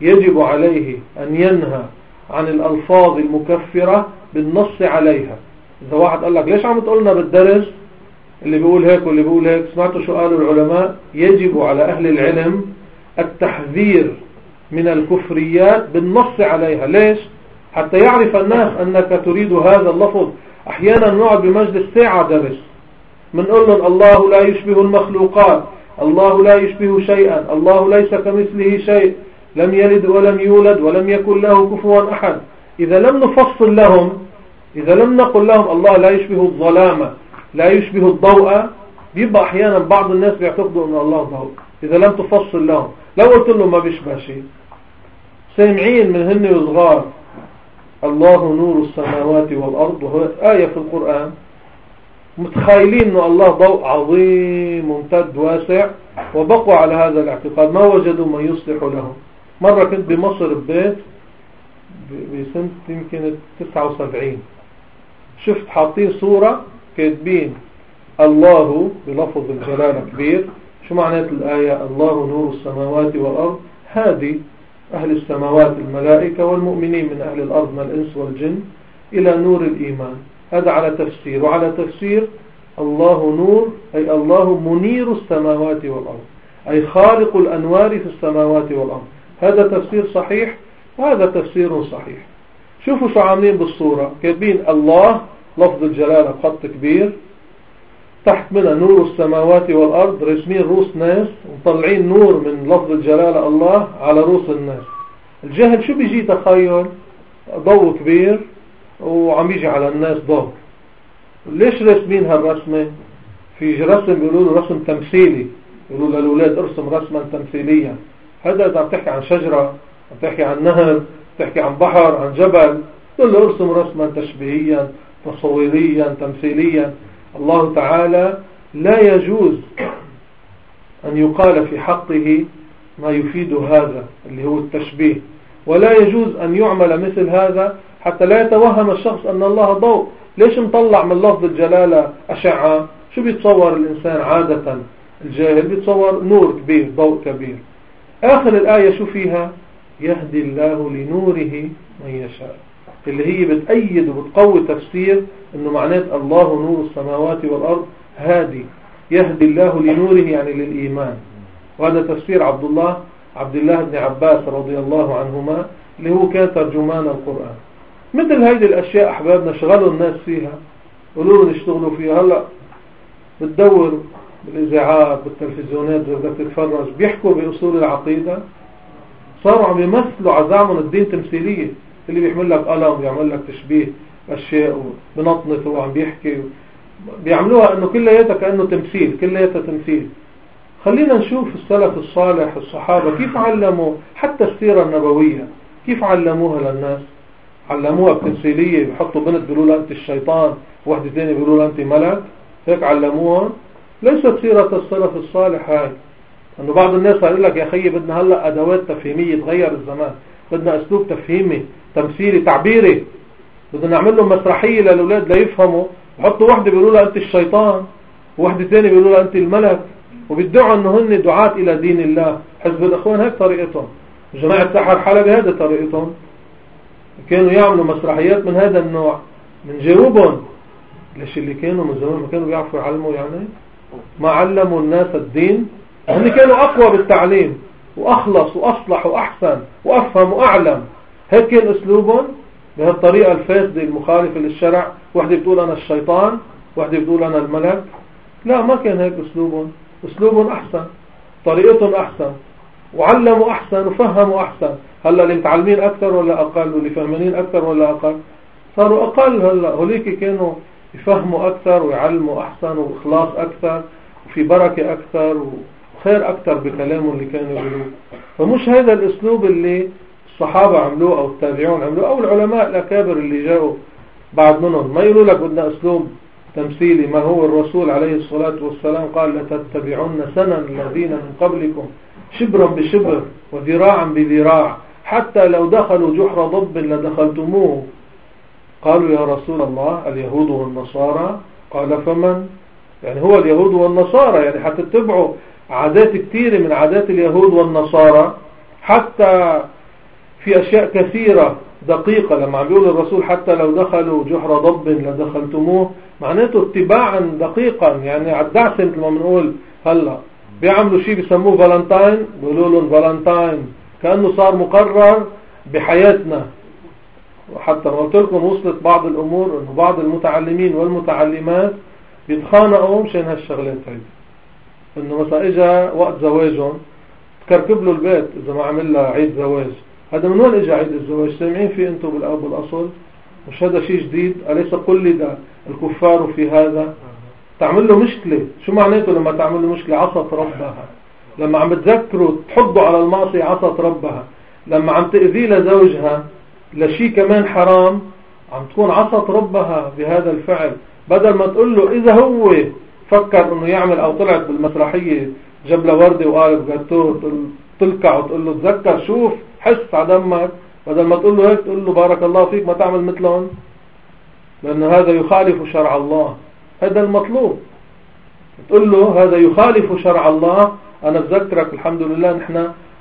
يجب عليه أن ينهى عن الألفاظ المكفرة بالنص عليها. إذا واحد قال لك ليش عم تقولنا بالدرس؟ اللي بيقول هيك واللي بيقول هيك. سمعتوا شو قالوا العلماء؟ يجب على أهل العلم التحذير من الكفريات بالنص عليها. ليش؟ حتى يعرف الناس أنك تريد هذا اللفظ. أحيانا نقعد بمجلس ساعة درس. منقول لهم الله لا يشبه المخلوقات. الله لا يشبه شيئا. الله ليس كمثله شيء. لم يلد ولم يولد ولم يكن له كفوا أحد. إذا لم نفصل لهم إذا لم نقل لهم الله لا يشبه الظلامة لا يشبه الضوء بيبقى أحيانا بعض الناس بيعتقدوا أن الله ضوء. إذا لم تفصل لهم. لو قلت لهم ما بيشبه شيء سامعين من هن وصغار الله نور السماوات والأرض. وهو آية في القرآن. متخيلين أن الله ضوء عظيم ممتد واسع وبقوا على هذا الاعتقاد. ما وجدوا من يصلح لهم. مرة كنت بمصر ببيت بسنة يمكن 79 شفت حاطين صورة كاتبين الله بلفظ الجلالة كبير شو معنات الآية؟ الله نور السماوات والأرض. هذه أهل السماوات الملائكة والمؤمنين من أهل الأرض من الإنس والجن إلى نور الإيمان. هذا على تفسير. وعلى تفسير الله نور أي الله منير السماوات والأرض أي خالق الأنوار في السماوات والأرض. هذا تفسير صحيح وهذا تفسير صحيح. شوفوا شو عاملين بالصورة. كاتبين الله لفظ الجلالة بخط كبير تحت منها نور السماوات والأرض رسمين روس ناس ومطلعين نور من لفظ الجلالة الله على روس الناس. الجهل شو بيجي تخيل؟ ضوء كبير وعم يجي على الناس ضوء. ليش رسمين هالرسمة؟ في رسم بيقولوا رسم تمثيلي. يقولوا للأولاد ارسم رسما تمثيليا. هذا إذا عم تحكي عن شجرة عم تحكي عن نهر تحكي عن بحر عن جبل. تقول له ارسم رسما تشبيهيا تصويريا تمثيليا. الله تعالى لا يجوز أن يقال في حقه ما يفيد هذا اللي هو التشبيه. ولا يجوز أن يعمل مثل هذا حتى لا يتوهم الشخص أن الله ضوء. ليش مطلع من لفظ الجلالة أشعة؟ شو بيتصور الإنسان عادة؟ الجاهل بيتصور نور كبير ضوء كبير. آخر الآية شو فيها؟ يهدي الله لنوره من يشاء. اللي هي بتأيد وبتقوي تفسير إنه معنات الله نور السماوات والأرض هادي. يهدي الله لنوره يعني للإيمان. وهذا تفسير عبد الله عبد الله بن عباس رضي الله عنهما اللي هو كان ترجمان القرآن. مثل هذه الأشياء أحبابنا شغلوا الناس فيها. قولوا لهم يشتغلوا فيها. هلأ بتدور بالإذاعات بالتلفزيونات بدك تتفرج بيحكوا بأصول العقيدة. صاروا عم يمثلوا عزامهم الدين تمثيلية اللي بيحمل لك قلم بيعمل لك تشبيه أشياء وبنطنط وعم بيحكي بيعملوها إنه كلياتها كأنه تمثيل كلياتها تمثيل. خلينا نشوف السلف الصالح الصحابة كيف علموا حتى السيرة النبوية كيف علموها للناس؟ علموها بتمثيلية بحطوا بنت بيقولوا لها أنت الشيطان واحدة ثانية بيقولوا لها أنت ملك هيك علموها؟ ليست سيرة السلف الصالح هاي. انه بعض الناس يقول لك يا أخي بدنا هلا أدوات تفهيمية تغير الزمان بدنا أسلوب تفهيمي تمثيلي تعبيري. بدنا نعمل لهم مسرحية للأولاد ليفهموا. بحطوا وحدة بيقولوا لها أنت الشيطان وواحده ثانية بيقولوا لها أنت الملك. وبيدعوا إنه هن دعاة إلى دين الله. حزب الإخوان هيك طريقتهم. جماعة سحر حلبة هذا طريقتهم. كانوا يعملوا مسرحيات من هذا النوع بنجاوبهم ليش اللي كانوا من زمان ما كانوا بيعرفوا يعلموا يعني؟ ما علموا الناس الدين هم كانوا أقوى بالتعليم وأخلص وأصلح وأحسن وأفهم وأعلم. هيك كان أسلوبهم؟ بهالطريقة الفاسدة المخالفة للشرع. واحدة بتقول أنا الشيطان واحدة بتقول أنا الملك. لا ما كان هيك أسلوبهم. أسلوبهم أحسن طريقتهم أحسن وعلموا أحسن وفهموا أحسن. هلأ اللي متعلمين أكثر ولا أقل واللي فهمانين أكثر ولا أقل؟ صاروا أقل هلأ. هوليك كانوا يفهموا أكثر ويعلموا أحسن وإخلاص أكثر وفي بركة أكثر وخير أكثر بكلامهم اللي كانوا يقولوه فمش هذا الأسلوب اللي الصحابة عملوه أو التابعون عملوه أو العلماء الأكابر اللي جاءوا بعد منهم. ما يقولوا لك بدنا أسلوب تمثيلي. ما هو الرسول عليه الصلاة والسلام قال لتتبعون سنن الذين من قبلكم شبرا بشبر وذراعا بذراع. حتى لو دخلوا جحر ضب لدخلتموه. قالوا يا رسول الله اليهود والنصارى. قال فمن؟ يعني هو اليهود والنصارى يعني حتتبعوا عادات كثيرة من عادات اليهود والنصارى حتى في أشياء كثيرة دقيقة لما عم بيقول الرسول حتى لو دخلوا جحر ضب لدخلتموه معناته اتباعا دقيقا يعني على الدعسة مثل ما بنقول هلأ. بيعملوا شيء بيسموه فالنتاين بيقولوا لهم فالنتاين كأنه صار مقرر بحياتنا. وحتى قلت لكم وصلت بعض الأمور أنه بعض المتعلمين والمتعلمات بيتخانقوا مشان هالشغلات هيدي. إنه مثلا اجى وقت زواجهم تكركب له البيت إذا ما عمل لها عيد زواج. هذا من وين اجى عيد الزواج؟ سامعين فيه أنتم بالأب والاصل مش هذا شيء جديد؟ أليس قلد الكفار في هذا؟ تعمل له مشكلة. شو معناته لما تعمل له مشكلة؟ عصت ربها. لما عم بتذكره تحضه على المعصية عصت ربها. لما عم تأذي لزوجها لشيء كمان حرام عم تكون عصت ربها بهذا الفعل. بدل ما تقول له إذا هو فكر إنه يعمل أو طلعت بالمسرحية جاب له وردة وقالب جاتوه تلكع وتقول له تذكر شوف حس على دمك. بدل ما تقول له هيك تقول له بارك الله فيك ما تعمل مثلهم. لأن هذا يخالف شرع الله. هذا المطلوب. تقول له هذا يخالف شرع الله. أنا بذكرك الحمد لله نحن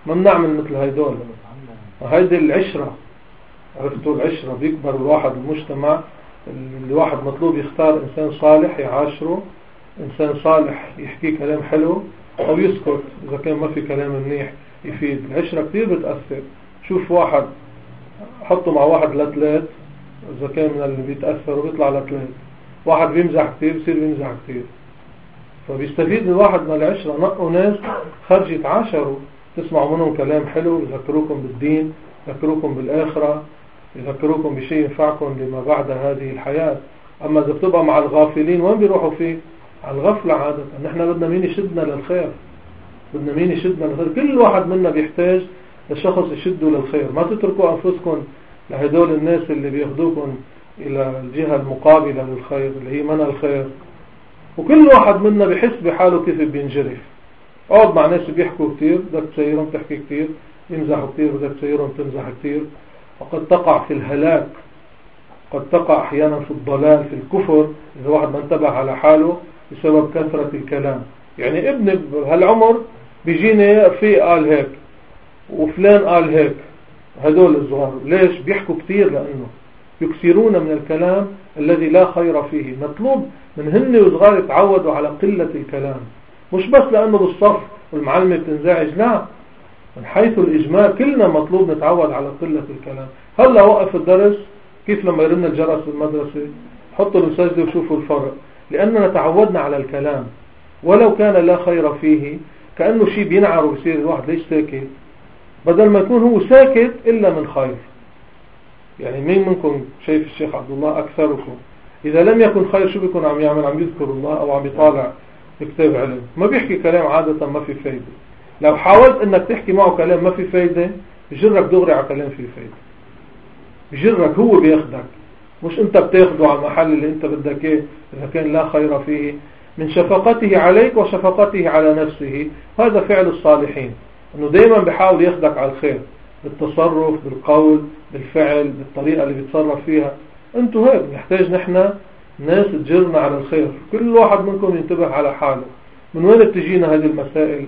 ما بنعمل مثل هيدول. وهيدي العشرة. عرفتوا العشرة؟ بيكبر الواحد المجتمع. الواحد مطلوب يختار إنسان صالح يعاشره. إنسان صالح يحكي كلام حلو أو يسكت إذا كان ما في كلام منيح يفيد. العشرة كثير بتأثر. شوف واحد حطه مع واحد لثلاث إذا كان من اللي بيتأثر وبيطلع لثلاث واحد بيمزح كثير بصير بيمزح كثير فبيستفيد الواحد من العشرة. نقوا ناس خرج يتعاشروا تسمعوا منهم كلام حلو يذكروكم بالدين يذكروكم بالآخرة يذكروكم بشيء ينفعكم لما بعد هذه الحياة. أما إذا بتبقى مع الغافلين وين بيروحوا فيه؟ على الغفلة عادة. نحن بدنا مين يشدنا للخير؟ بدنا مين يشدنا للخير؟ كل واحد منا بيحتاج لشخص يشده للخير. ما تتركوا أنفسكم لهدول الناس اللي بياخدوكم إلى الجهة المقابلة للخير اللي هي منى الخير. وكل واحد منا بحس بحاله كيف بينجرف. أقعد مع ناس بيحكوا كتير بدك تسيرهم تحكي كتير يمزحوا كتير بدك تسيرهم تمزح كتير. وقد تقع في الهلاك قد تقع أحيانا في الضلال في الكفر. إذا واحد ما انتبه على حاله بسبب كثرة الكلام. يعني ابن بهالعمر بيجيني في قال هيك وفلان قال هيك هدول الصغار. ليش؟ بيحكوا كثير لأنه يكثرون من الكلام الذي لا خير فيه. مطلوب من هن وصغار يتعودوا على قلة الكلام. مش بس لأنه بالصف والمعلمة بتنزعج لا. من حيث الإجمال كلنا مطلوب نتعود على قلة الكلام. هلا وقف الدرس كيف لما يرن الجرس بالمدرسة حطوا المسجد وشوفوا الفرق. لأننا تعودنا على الكلام. ولو كان لا خير فيه كأنه شيء بينعر ويصير الواحد ليش ساكت؟ بدل ما يكون هو ساكت إلا من خير. يعني مين منكم شايف الشيخ عبد الله أكثركم؟ إذا لم يكن خير شو بيكون عم يعمل؟ عم يذكر الله أو عم يطالع بكتاب علم. ما بيحكي كلام عادة ما في فايدة. لو حاولت إنك تحكي معه كلام ما في فايدة بجرك دغري على كلام فيه فايدة. بجرك هو بياخدك. مش انت بتاخده على المحل اللي انت بدك إيه إذا كان لا خير فيه. من شفقته عليك وشفقته على نفسه. هذا فعل الصالحين. إنه دايما بيحاول ياخدك على الخير. بالتصرف بالقول بالفعل بالطريقة اللي بيتصرف فيها. أنتوا هيك نحتاج نحن ناس تجرنا على الخير. كل واحد منكم ينتبه على حاله. من وين بتجينا هذه المسائل؟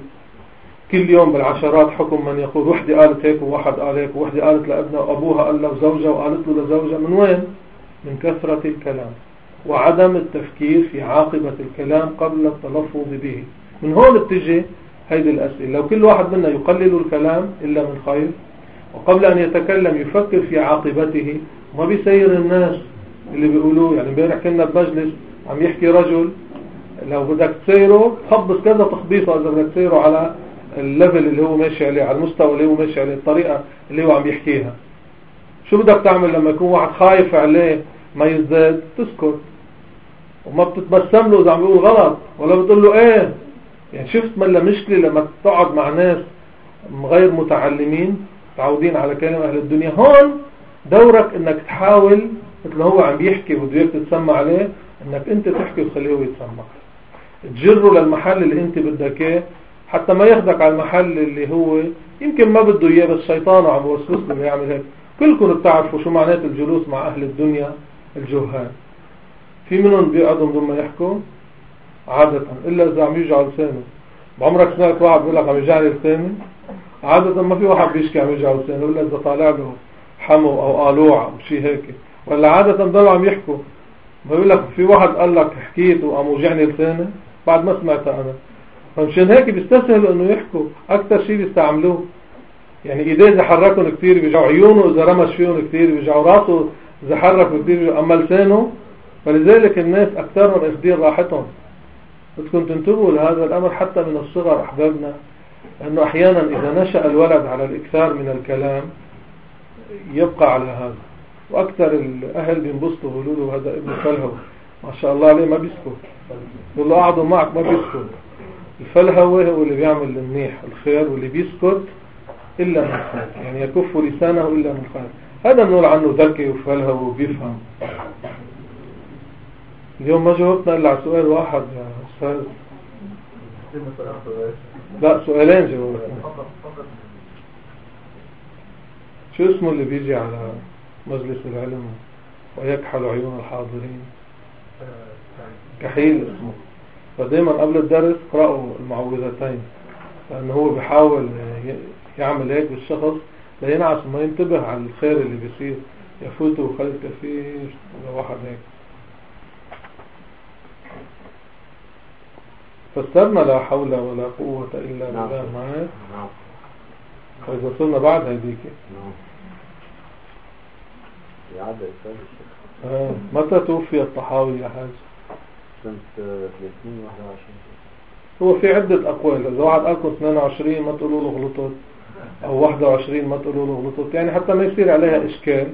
كل يوم بالعشرات حكم من يقول وحدة قالت هيك وواحد قال هيك ووحدة قالت لابنها وأبوها قال له زوجها وقالت له لزوجها. من وين؟ من كثرة الكلام وعدم التفكير في عاقبة الكلام قبل التلفظ به. من هون بتجي هيدي الأسئلة. لو كل واحد منا يقلل الكلام إلا من خير. وقبل أن يتكلم يفكر في عاقبته. ما بيسير الناس اللي بيقولوا يعني امبارح كنا بمجلس عم يحكي رجل لو بدك تسيره تخبص كذا تخبيصه. إذا بدك تسيره على الليفل اللي هو ماشي عليه على المستوى اللي هو ماشي عليه الطريقة اللي هو عم يحكيها. شو بدك تعمل لما يكون واحد خايف عليه ما يزداد؟ تسكت. وما بتتبسم له إذا عم بيقول غلط. ولا بتقول له إيه؟ يعني شفت من مشكلة لما تقعد مع ناس غير متعلمين متعودين على كلام أهل الدنيا. هون دورك إنك تحاول مثل هو عم بيحكي وبده اياك تتسمع عليه إنك أنت تحكي وتخليه هو يتسمع. تجره للمحل اللي أنت بدك إياه. حتى ما ياخدك على المحل اللي هو يمكن ما بده إياه بس شيطانه عم يوسوس له يعمل هيك. كلكم بتعرفوا شو معنات الجلوس مع أهل الدنيا الجهال. في منهم بيقعدوا بدون ما يحكوا؟ عادة إلا إذا عم يوجع لسانه. بعمرك سمعت واحد بيقول لك عم يوجعني لساني؟ عادة ما في واحد بيشكي عم يوجع لسانه إلا إذا طالع له حمو أو قالوع أو شيء هيك. ولا عادة بضلوا عم يحكوا. بيقول لك في واحد قال لك حكيت وقام وجعني لساني؟ بعد ما سمعتها أنا. فمشان هيك بيستسهلوا إنه يحكوا. أكثر شيء بيستعملوه يعني ايديه إذا حركهم كثير بيجعوا عيونه إذا رمش فيهم كثير بيجعوا راسه اذا حركوا كثير اما لسانه فلذلك الناس أكثرهم اخذين راحتهم. بدكم تنتبهوا لهذا الأمر حتى من الصغر أحبابنا انه أحيانا إذا نشأ الولد على الإكثار من الكلام يبقى على هذا. وأكثر الأهل بينبسطوا بيقولوا له هذا ابن فلهو. ما شاء الله عليه ما بيسكت. بيقول له اقعدوا معك ما بيسكت. الفلهوة هو اللي بيعمل المنيح الخير واللي بيسكت. إلا من خير يعني يكف لسانه إلا من خير هذا بنقول عنه ذكي وفلهو وبيفهم. اليوم ما جاوبنا إلا على سؤال واحد يا أستاذ. لا سؤالين جاوبنا. شو اسمه اللي بيجي على مجلس العلم ويكحل عيون الحاضرين؟ كحيل اسمه. فدايما قبل الدرس قرأوا المعوذتين لأنه هو بيحاول يعمل هيك بالشخص لينعس ما ينتبه على الخير اللي بيصير. يفوته خير كثير. واحد هيك. فسرنا لا حول ولا قوة إلا نعم. بالله. معاك نعم. فإذا وصلنا بعد هديك نعم. آه. متى توفي الطحاوي يا حاج؟ سنة 30 21 هو في عدة أقوال. إذا واحد قالكم 22 ما تقولوا له غلطت أو 21 ما تقولوا له غلطت يعني حتى ما يصير عليها إشكال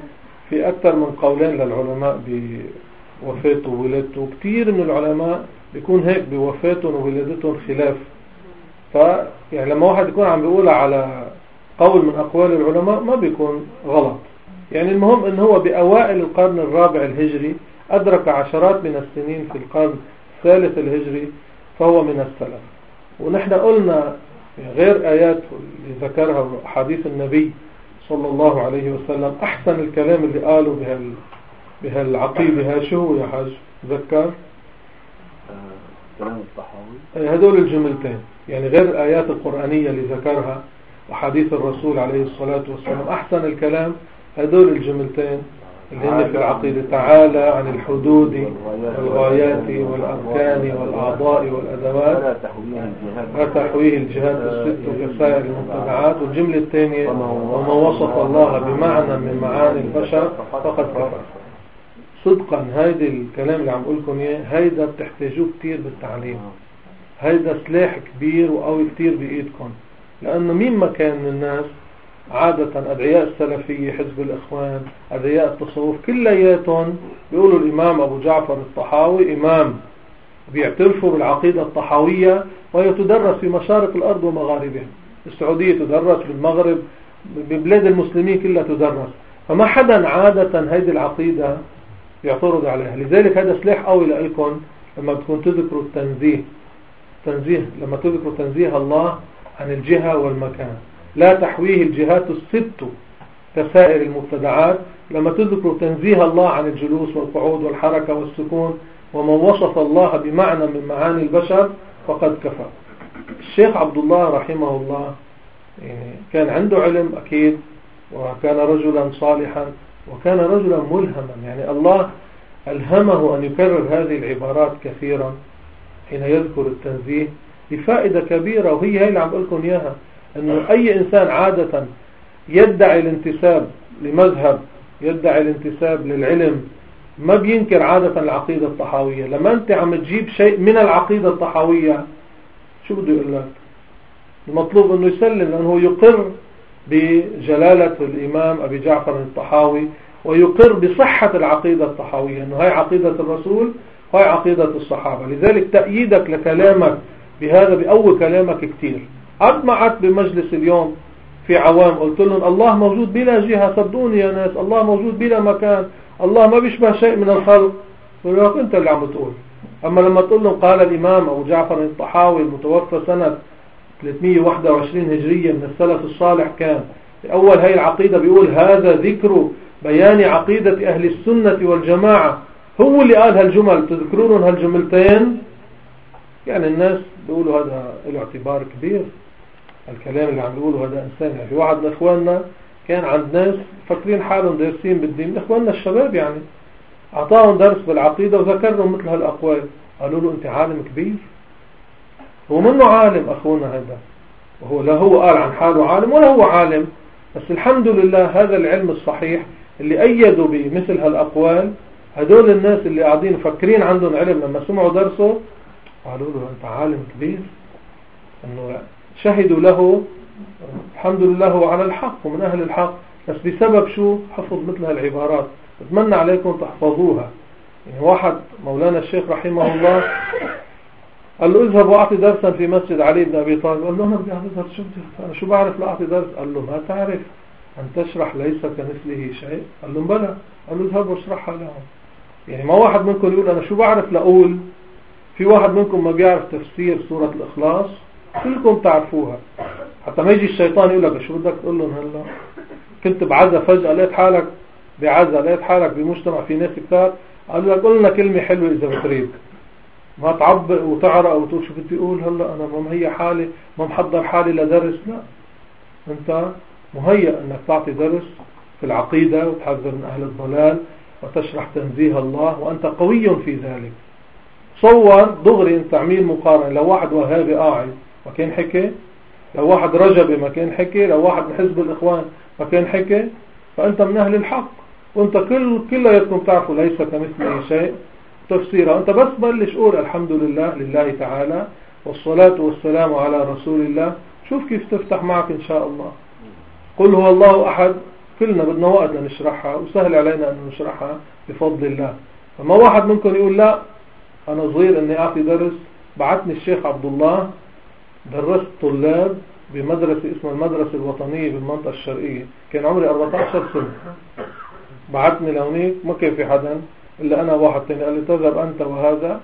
في أكثر من قولين للعلماء بوفاته وولادته كثير من العلماء بيكون هيك بوفاتهم وولادتهم خلاف. ف يعني لما واحد يكون عم بيقول على قول من أقوال العلماء ما بيكون غلط. يعني المهم إن هو بأوائل القرن الرابع الهجري أدرك عشرات من السنين في القرن الثالث الهجري فهو من السلف. ونحن قلنا غير آيات اللي ذكرها حديث النبي صلى الله عليه وسلم. أحسن الكلام اللي قاله بهال بهالعقيدة شو هو يا حاج؟ ذكر كلام الطحاوي. هدول الجملتين. يعني غير الآيات القرآنية اللي ذكرها وحديث الرسول عليه الصلاة والسلام. أحسن الكلام هدول الجملتين. هن في العقيدة تعالى عن الحدود والغايات والأركان. والأعضاء والأدوات. لا تحويه الجهاد الست كسائر المنتبعات والجملة الثانية وما وصف الله بمعنى من معاني البشر فقد كفر. صدقا هيدا الكلام اللي عم لكم إياه هيدا بتحتاجوه كتير بالتعليم. هيدا سلاح كبير وقوي كتير بإيدكم. لأنه مين ما كان من الناس عادة أدعياء السلفية حزب الإخوان أدعياء التصوف كلياتهم بيقولوا الإمام أبو جعفر الطحاوي إمام بيعترفوا بالعقيدة الطحاوية وهي تدرس في مشارق الأرض ومغاربها. السعودية تدرس بالمغرب ببلاد المسلمين كلها تدرس. فما حدا عادة هذه العقيدة يعترض عليها. لذلك هذا سلاح قوي لكم لما تكون تذكروا التنزيه. تنزيه لما تذكروا تنزيه الله عن الجهة والمكان. لا تحويه الجهات الست كسائر المبتدعات لما تذكروا تنزيه الله عن الجلوس والقعود والحركة والسكون ومن وصف الله بمعنى من معاني البشر فقد كفى الشيخ عبد الله رحمه الله يعني كان عنده علم أكيد وكان رجلا صالحا وكان رجلا ملهما. يعني الله ألهمه أن يكرر هذه العبارات كثيرا حين يذكر التنزيه بفائدة كبيرة وهي هي اللي عم لكم إياها. أنه أي إنسان عادة يدعي الانتساب لمذهب يدعي الانتساب للعلم ما بينكر عادة العقيدة الطحاوية. لما أنت عم تجيب شيء من العقيدة الطحاوية شو بده يقول لك؟ المطلوب أنه يسلم لأنه يقر بجلالة الإمام أبي جعفر الطحاوي ويقر بصحة العقيدة الطحاوية أنه هاي عقيدة الرسول هاي عقيدة الصحابة. لذلك تأييدك لكلامك بهذا بأول كلامك كتير. أجمعت بمجلس اليوم في عوام. قلت لهم الله موجود بلا جهة صدقوني يا ناس. الله موجود بلا مكان. الله ما بيشبه شيء من الخلق. يقول لك أنت اللي عم تقول أما لما تقول لهم قال الإمام أبو جعفر الطحاوي المتوفى سنة 321 هجرية من السلف الصالح كان اول هاي العقيدة بيقول هذا ذكر بيان عقيدة أهل السنة والجماعة. هو اللي قال هالجمل. تذكرون هالجملتين؟ يعني الناس بيقولوا هذا له اعتبار كبير. الكلام اللي عم بيقوله هذا إنسان يعني في واحد من إخواننا كان عند ناس فاكرين حالهم دارسين بالدين. إخواننا الشباب يعني. أعطاهم درس بالعقيدة وذكر لهم مثل هالأقوال. قالوا له أنت عالم كبير. هو منه عالم أخونا هذا. وهو لا هو قال عن حاله عالم ولا هو عالم. بس الحمد لله هذا العلم الصحيح اللي أيدوا بمثل هالأقوال. هدول الناس اللي قاعدين مفكرين عندهم علم لما سمعوا درسه قالوا له أنت عالم كبير. أنه شهدوا له الحمد لله على الحق ومن أهل الحق. بس بسبب شو؟ حفظ مثل هالعبارات. بتمنى عليكم تحفظوها. يعني واحد مولانا الشيخ رحمه الله قال له اذهب واعطي درسا في مسجد علي بن أبي طالب. قال له أنا بدي أعطي درس شو أنا شو بعرف لاعطي درس؟ قال له ما تعرف. أن تشرح ليس كمثله شيء. قال له بلى. قال له اذهب واشرحها لهم. يعني ما واحد منكم يقول أنا شو بعرف لاقول في واحد منكم ما بيعرف تفسير سورة الإخلاص. كلكم تعرفوها. حتى ما يجي الشيطان يقول لك شو بدك؟ تقول لهم هلا. كنت بعزة فجأة لقيت حالك بعزة لقيت حالك بمجتمع في ناس كثار قالوا لك قول لنا كلمة حلوة إذا بتريد. ما تعبق وتعرق وتقول شو بدي أقول؟ هلا أنا ما مهيأ حالي ما محضر حالي لدرس. لا. أنت مهيأ أنك تعطي درس في العقيدة وتحذر من أهل الضلال وتشرح تنزيه الله وأنت قوي في ذلك. صور دغري انت تعميل مقارنة. لو واحد وهابي قاعد ما كان حكي؟ لو واحد رجبي ما كان حكي لو واحد من حزب الإخوان ما كان حكي فأنت من أهل الحق. وأنت كل كلياتكم تعرفوا ليس كمثله شيء تفسيرها أنت بس بلش قول الحمد لله لله تعالى والصلاة والسلام على رسول الله. شوف كيف تفتح معك إن شاء الله. قل هو الله أحد. كلنا بدنا وقت لنشرحها وسهل علينا أن نشرحها بفضل الله. فما واحد منكم يقول لا أنا صغير إني اعطي درس بعتني الشيخ عبد الله درست طلاب بمدرسة اسمها المدرسة الوطنية بالمنطقة الشرقية. كان عمري 14 سنة. بعتني لهونيك ما كان في حدا. إلا أنا واحد تاني. قال لي تذهب أنت وهذا.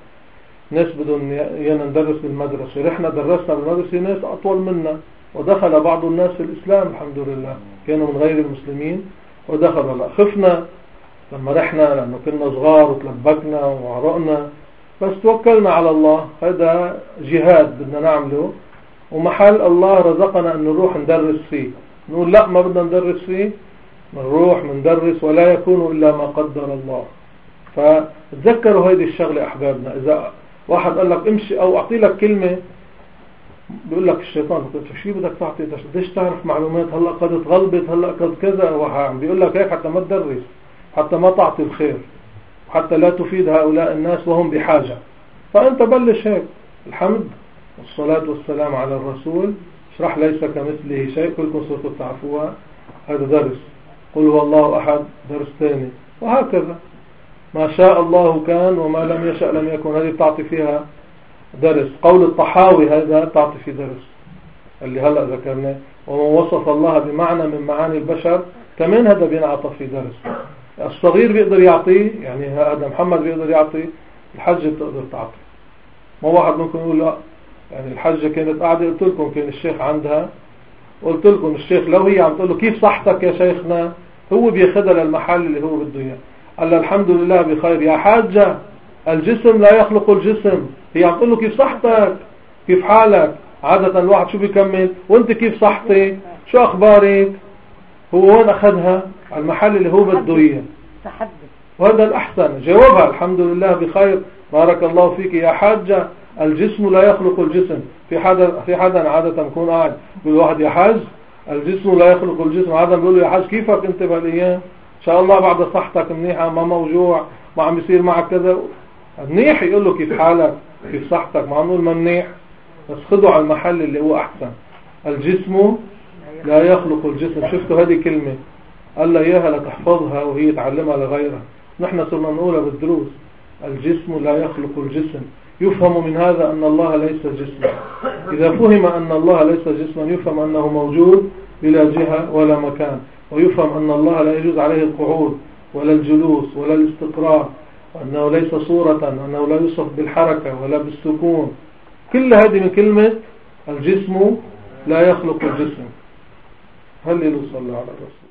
ناس بدهم يانا ندرس بالمدرسة. رحنا درسنا بالمدرسة ناس أطول منا. ودخل بعض الناس في الإسلام الحمد لله. كانوا من غير المسلمين. ودخلوا لا خفنا. لما رحنا لأنه كنا صغار وتلبكنا وعرقنا. بس توكلنا على الله. هذا جهاد بدنا نعمله. ومحل الله رزقنا أن نروح ندرس فيه. نقول لا ما بدنا ندرس فيه. نروح ندرس ولا يكون إلا ما قدر الله. فتذكروا هذه الشغلة أحبابنا. إذا واحد قال لك امشي أو أعطي لك كلمة بيقول لك الشيطان شو بدك تعطي؟ ليش تعرف معلومات؟ هلأ قد تغلبت هلأ قد كذا. وعم بيقول لك هيك حتى ما تدرس حتى ما تعطي الخير حتى لا تفيد هؤلاء الناس وهم بحاجة. فأنت بلش هيك. الحمد. والصلاة والسلام على الرسول. اشرح ليس كمثله شيء. كلكم صرتوا تعرفوها هذا درس. قل هو الله أحد. درس ثاني. وهكذا. ما شاء الله كان وما لم يشأ لم يكن. هذه بتعطي فيها درس. قول الطحاوي هذا تعطي فيه درس. اللي هلأ ذكرناه. ومن وصف الله بمعنى من معاني البشر كمان هذا بينعطى في درس. الصغير بيقدر يعطيه يعني هذا محمد بيقدر يعطي الحجة بتقدر تعطي. ما واحد ممكن يقول لا. يعني الحجة كانت قاعدة قلت لكم كان الشيخ عندها. قلت لكم الشيخ لو هي عم تقول له كيف صحتك يا شيخنا؟ هو بياخذها للمحل اللي هو بده إياه. قال الحمد لله بخير. يا حاجة الجسم لا يخلق الجسم. هي عم تقول له كيف صحتك؟ كيف حالك؟ عادة الواحد شو بيكمل؟ وأنت كيف صحتك شو أخبارك؟ هو وين أخذها؟ المحل اللي هو بده إياه. وهذا الأحسن. جاوبها. الحمد لله بخير. بارك الله فيك يا حاجة. الجسم لا يخلق الجسم. في حدا في حدا عادة نكون قاعد بيقول واحد يا حاج الجسم لا يخلق الجسم. عادة بيقول له يا حاج كيفك انت بهالأيام؟ إن شاء الله بعد صحتك منيحة ما موجوع ما عم بيصير معك كذا. منيح يقول له كيف حالك كيف صحتك. ما عم نقول منيح. بس خذوا على المحل اللي هو أحسن. الجسم لا يخلق الجسم. شفتوا هذه كلمة؟ قال لها اياها لتحفظها وهي تعلمها لغيرها. نحن صرنا نقولها بالدروس. الجسم لا يخلق الجسم. يفهم من هذا أن الله ليس جسما. إذا فهم أن الله ليس جسما يفهم أنه موجود بلا جهة ولا مكان. ويفهم أن الله لا يجوز عليه القعود ولا الجلوس ولا الاستقرار وأنه ليس صورة وأنه لا يوصف بالحركة ولا بالسكون. كل هذه من كلمة الجسم لا يخلق الجسم. هل يصلى على الرسول؟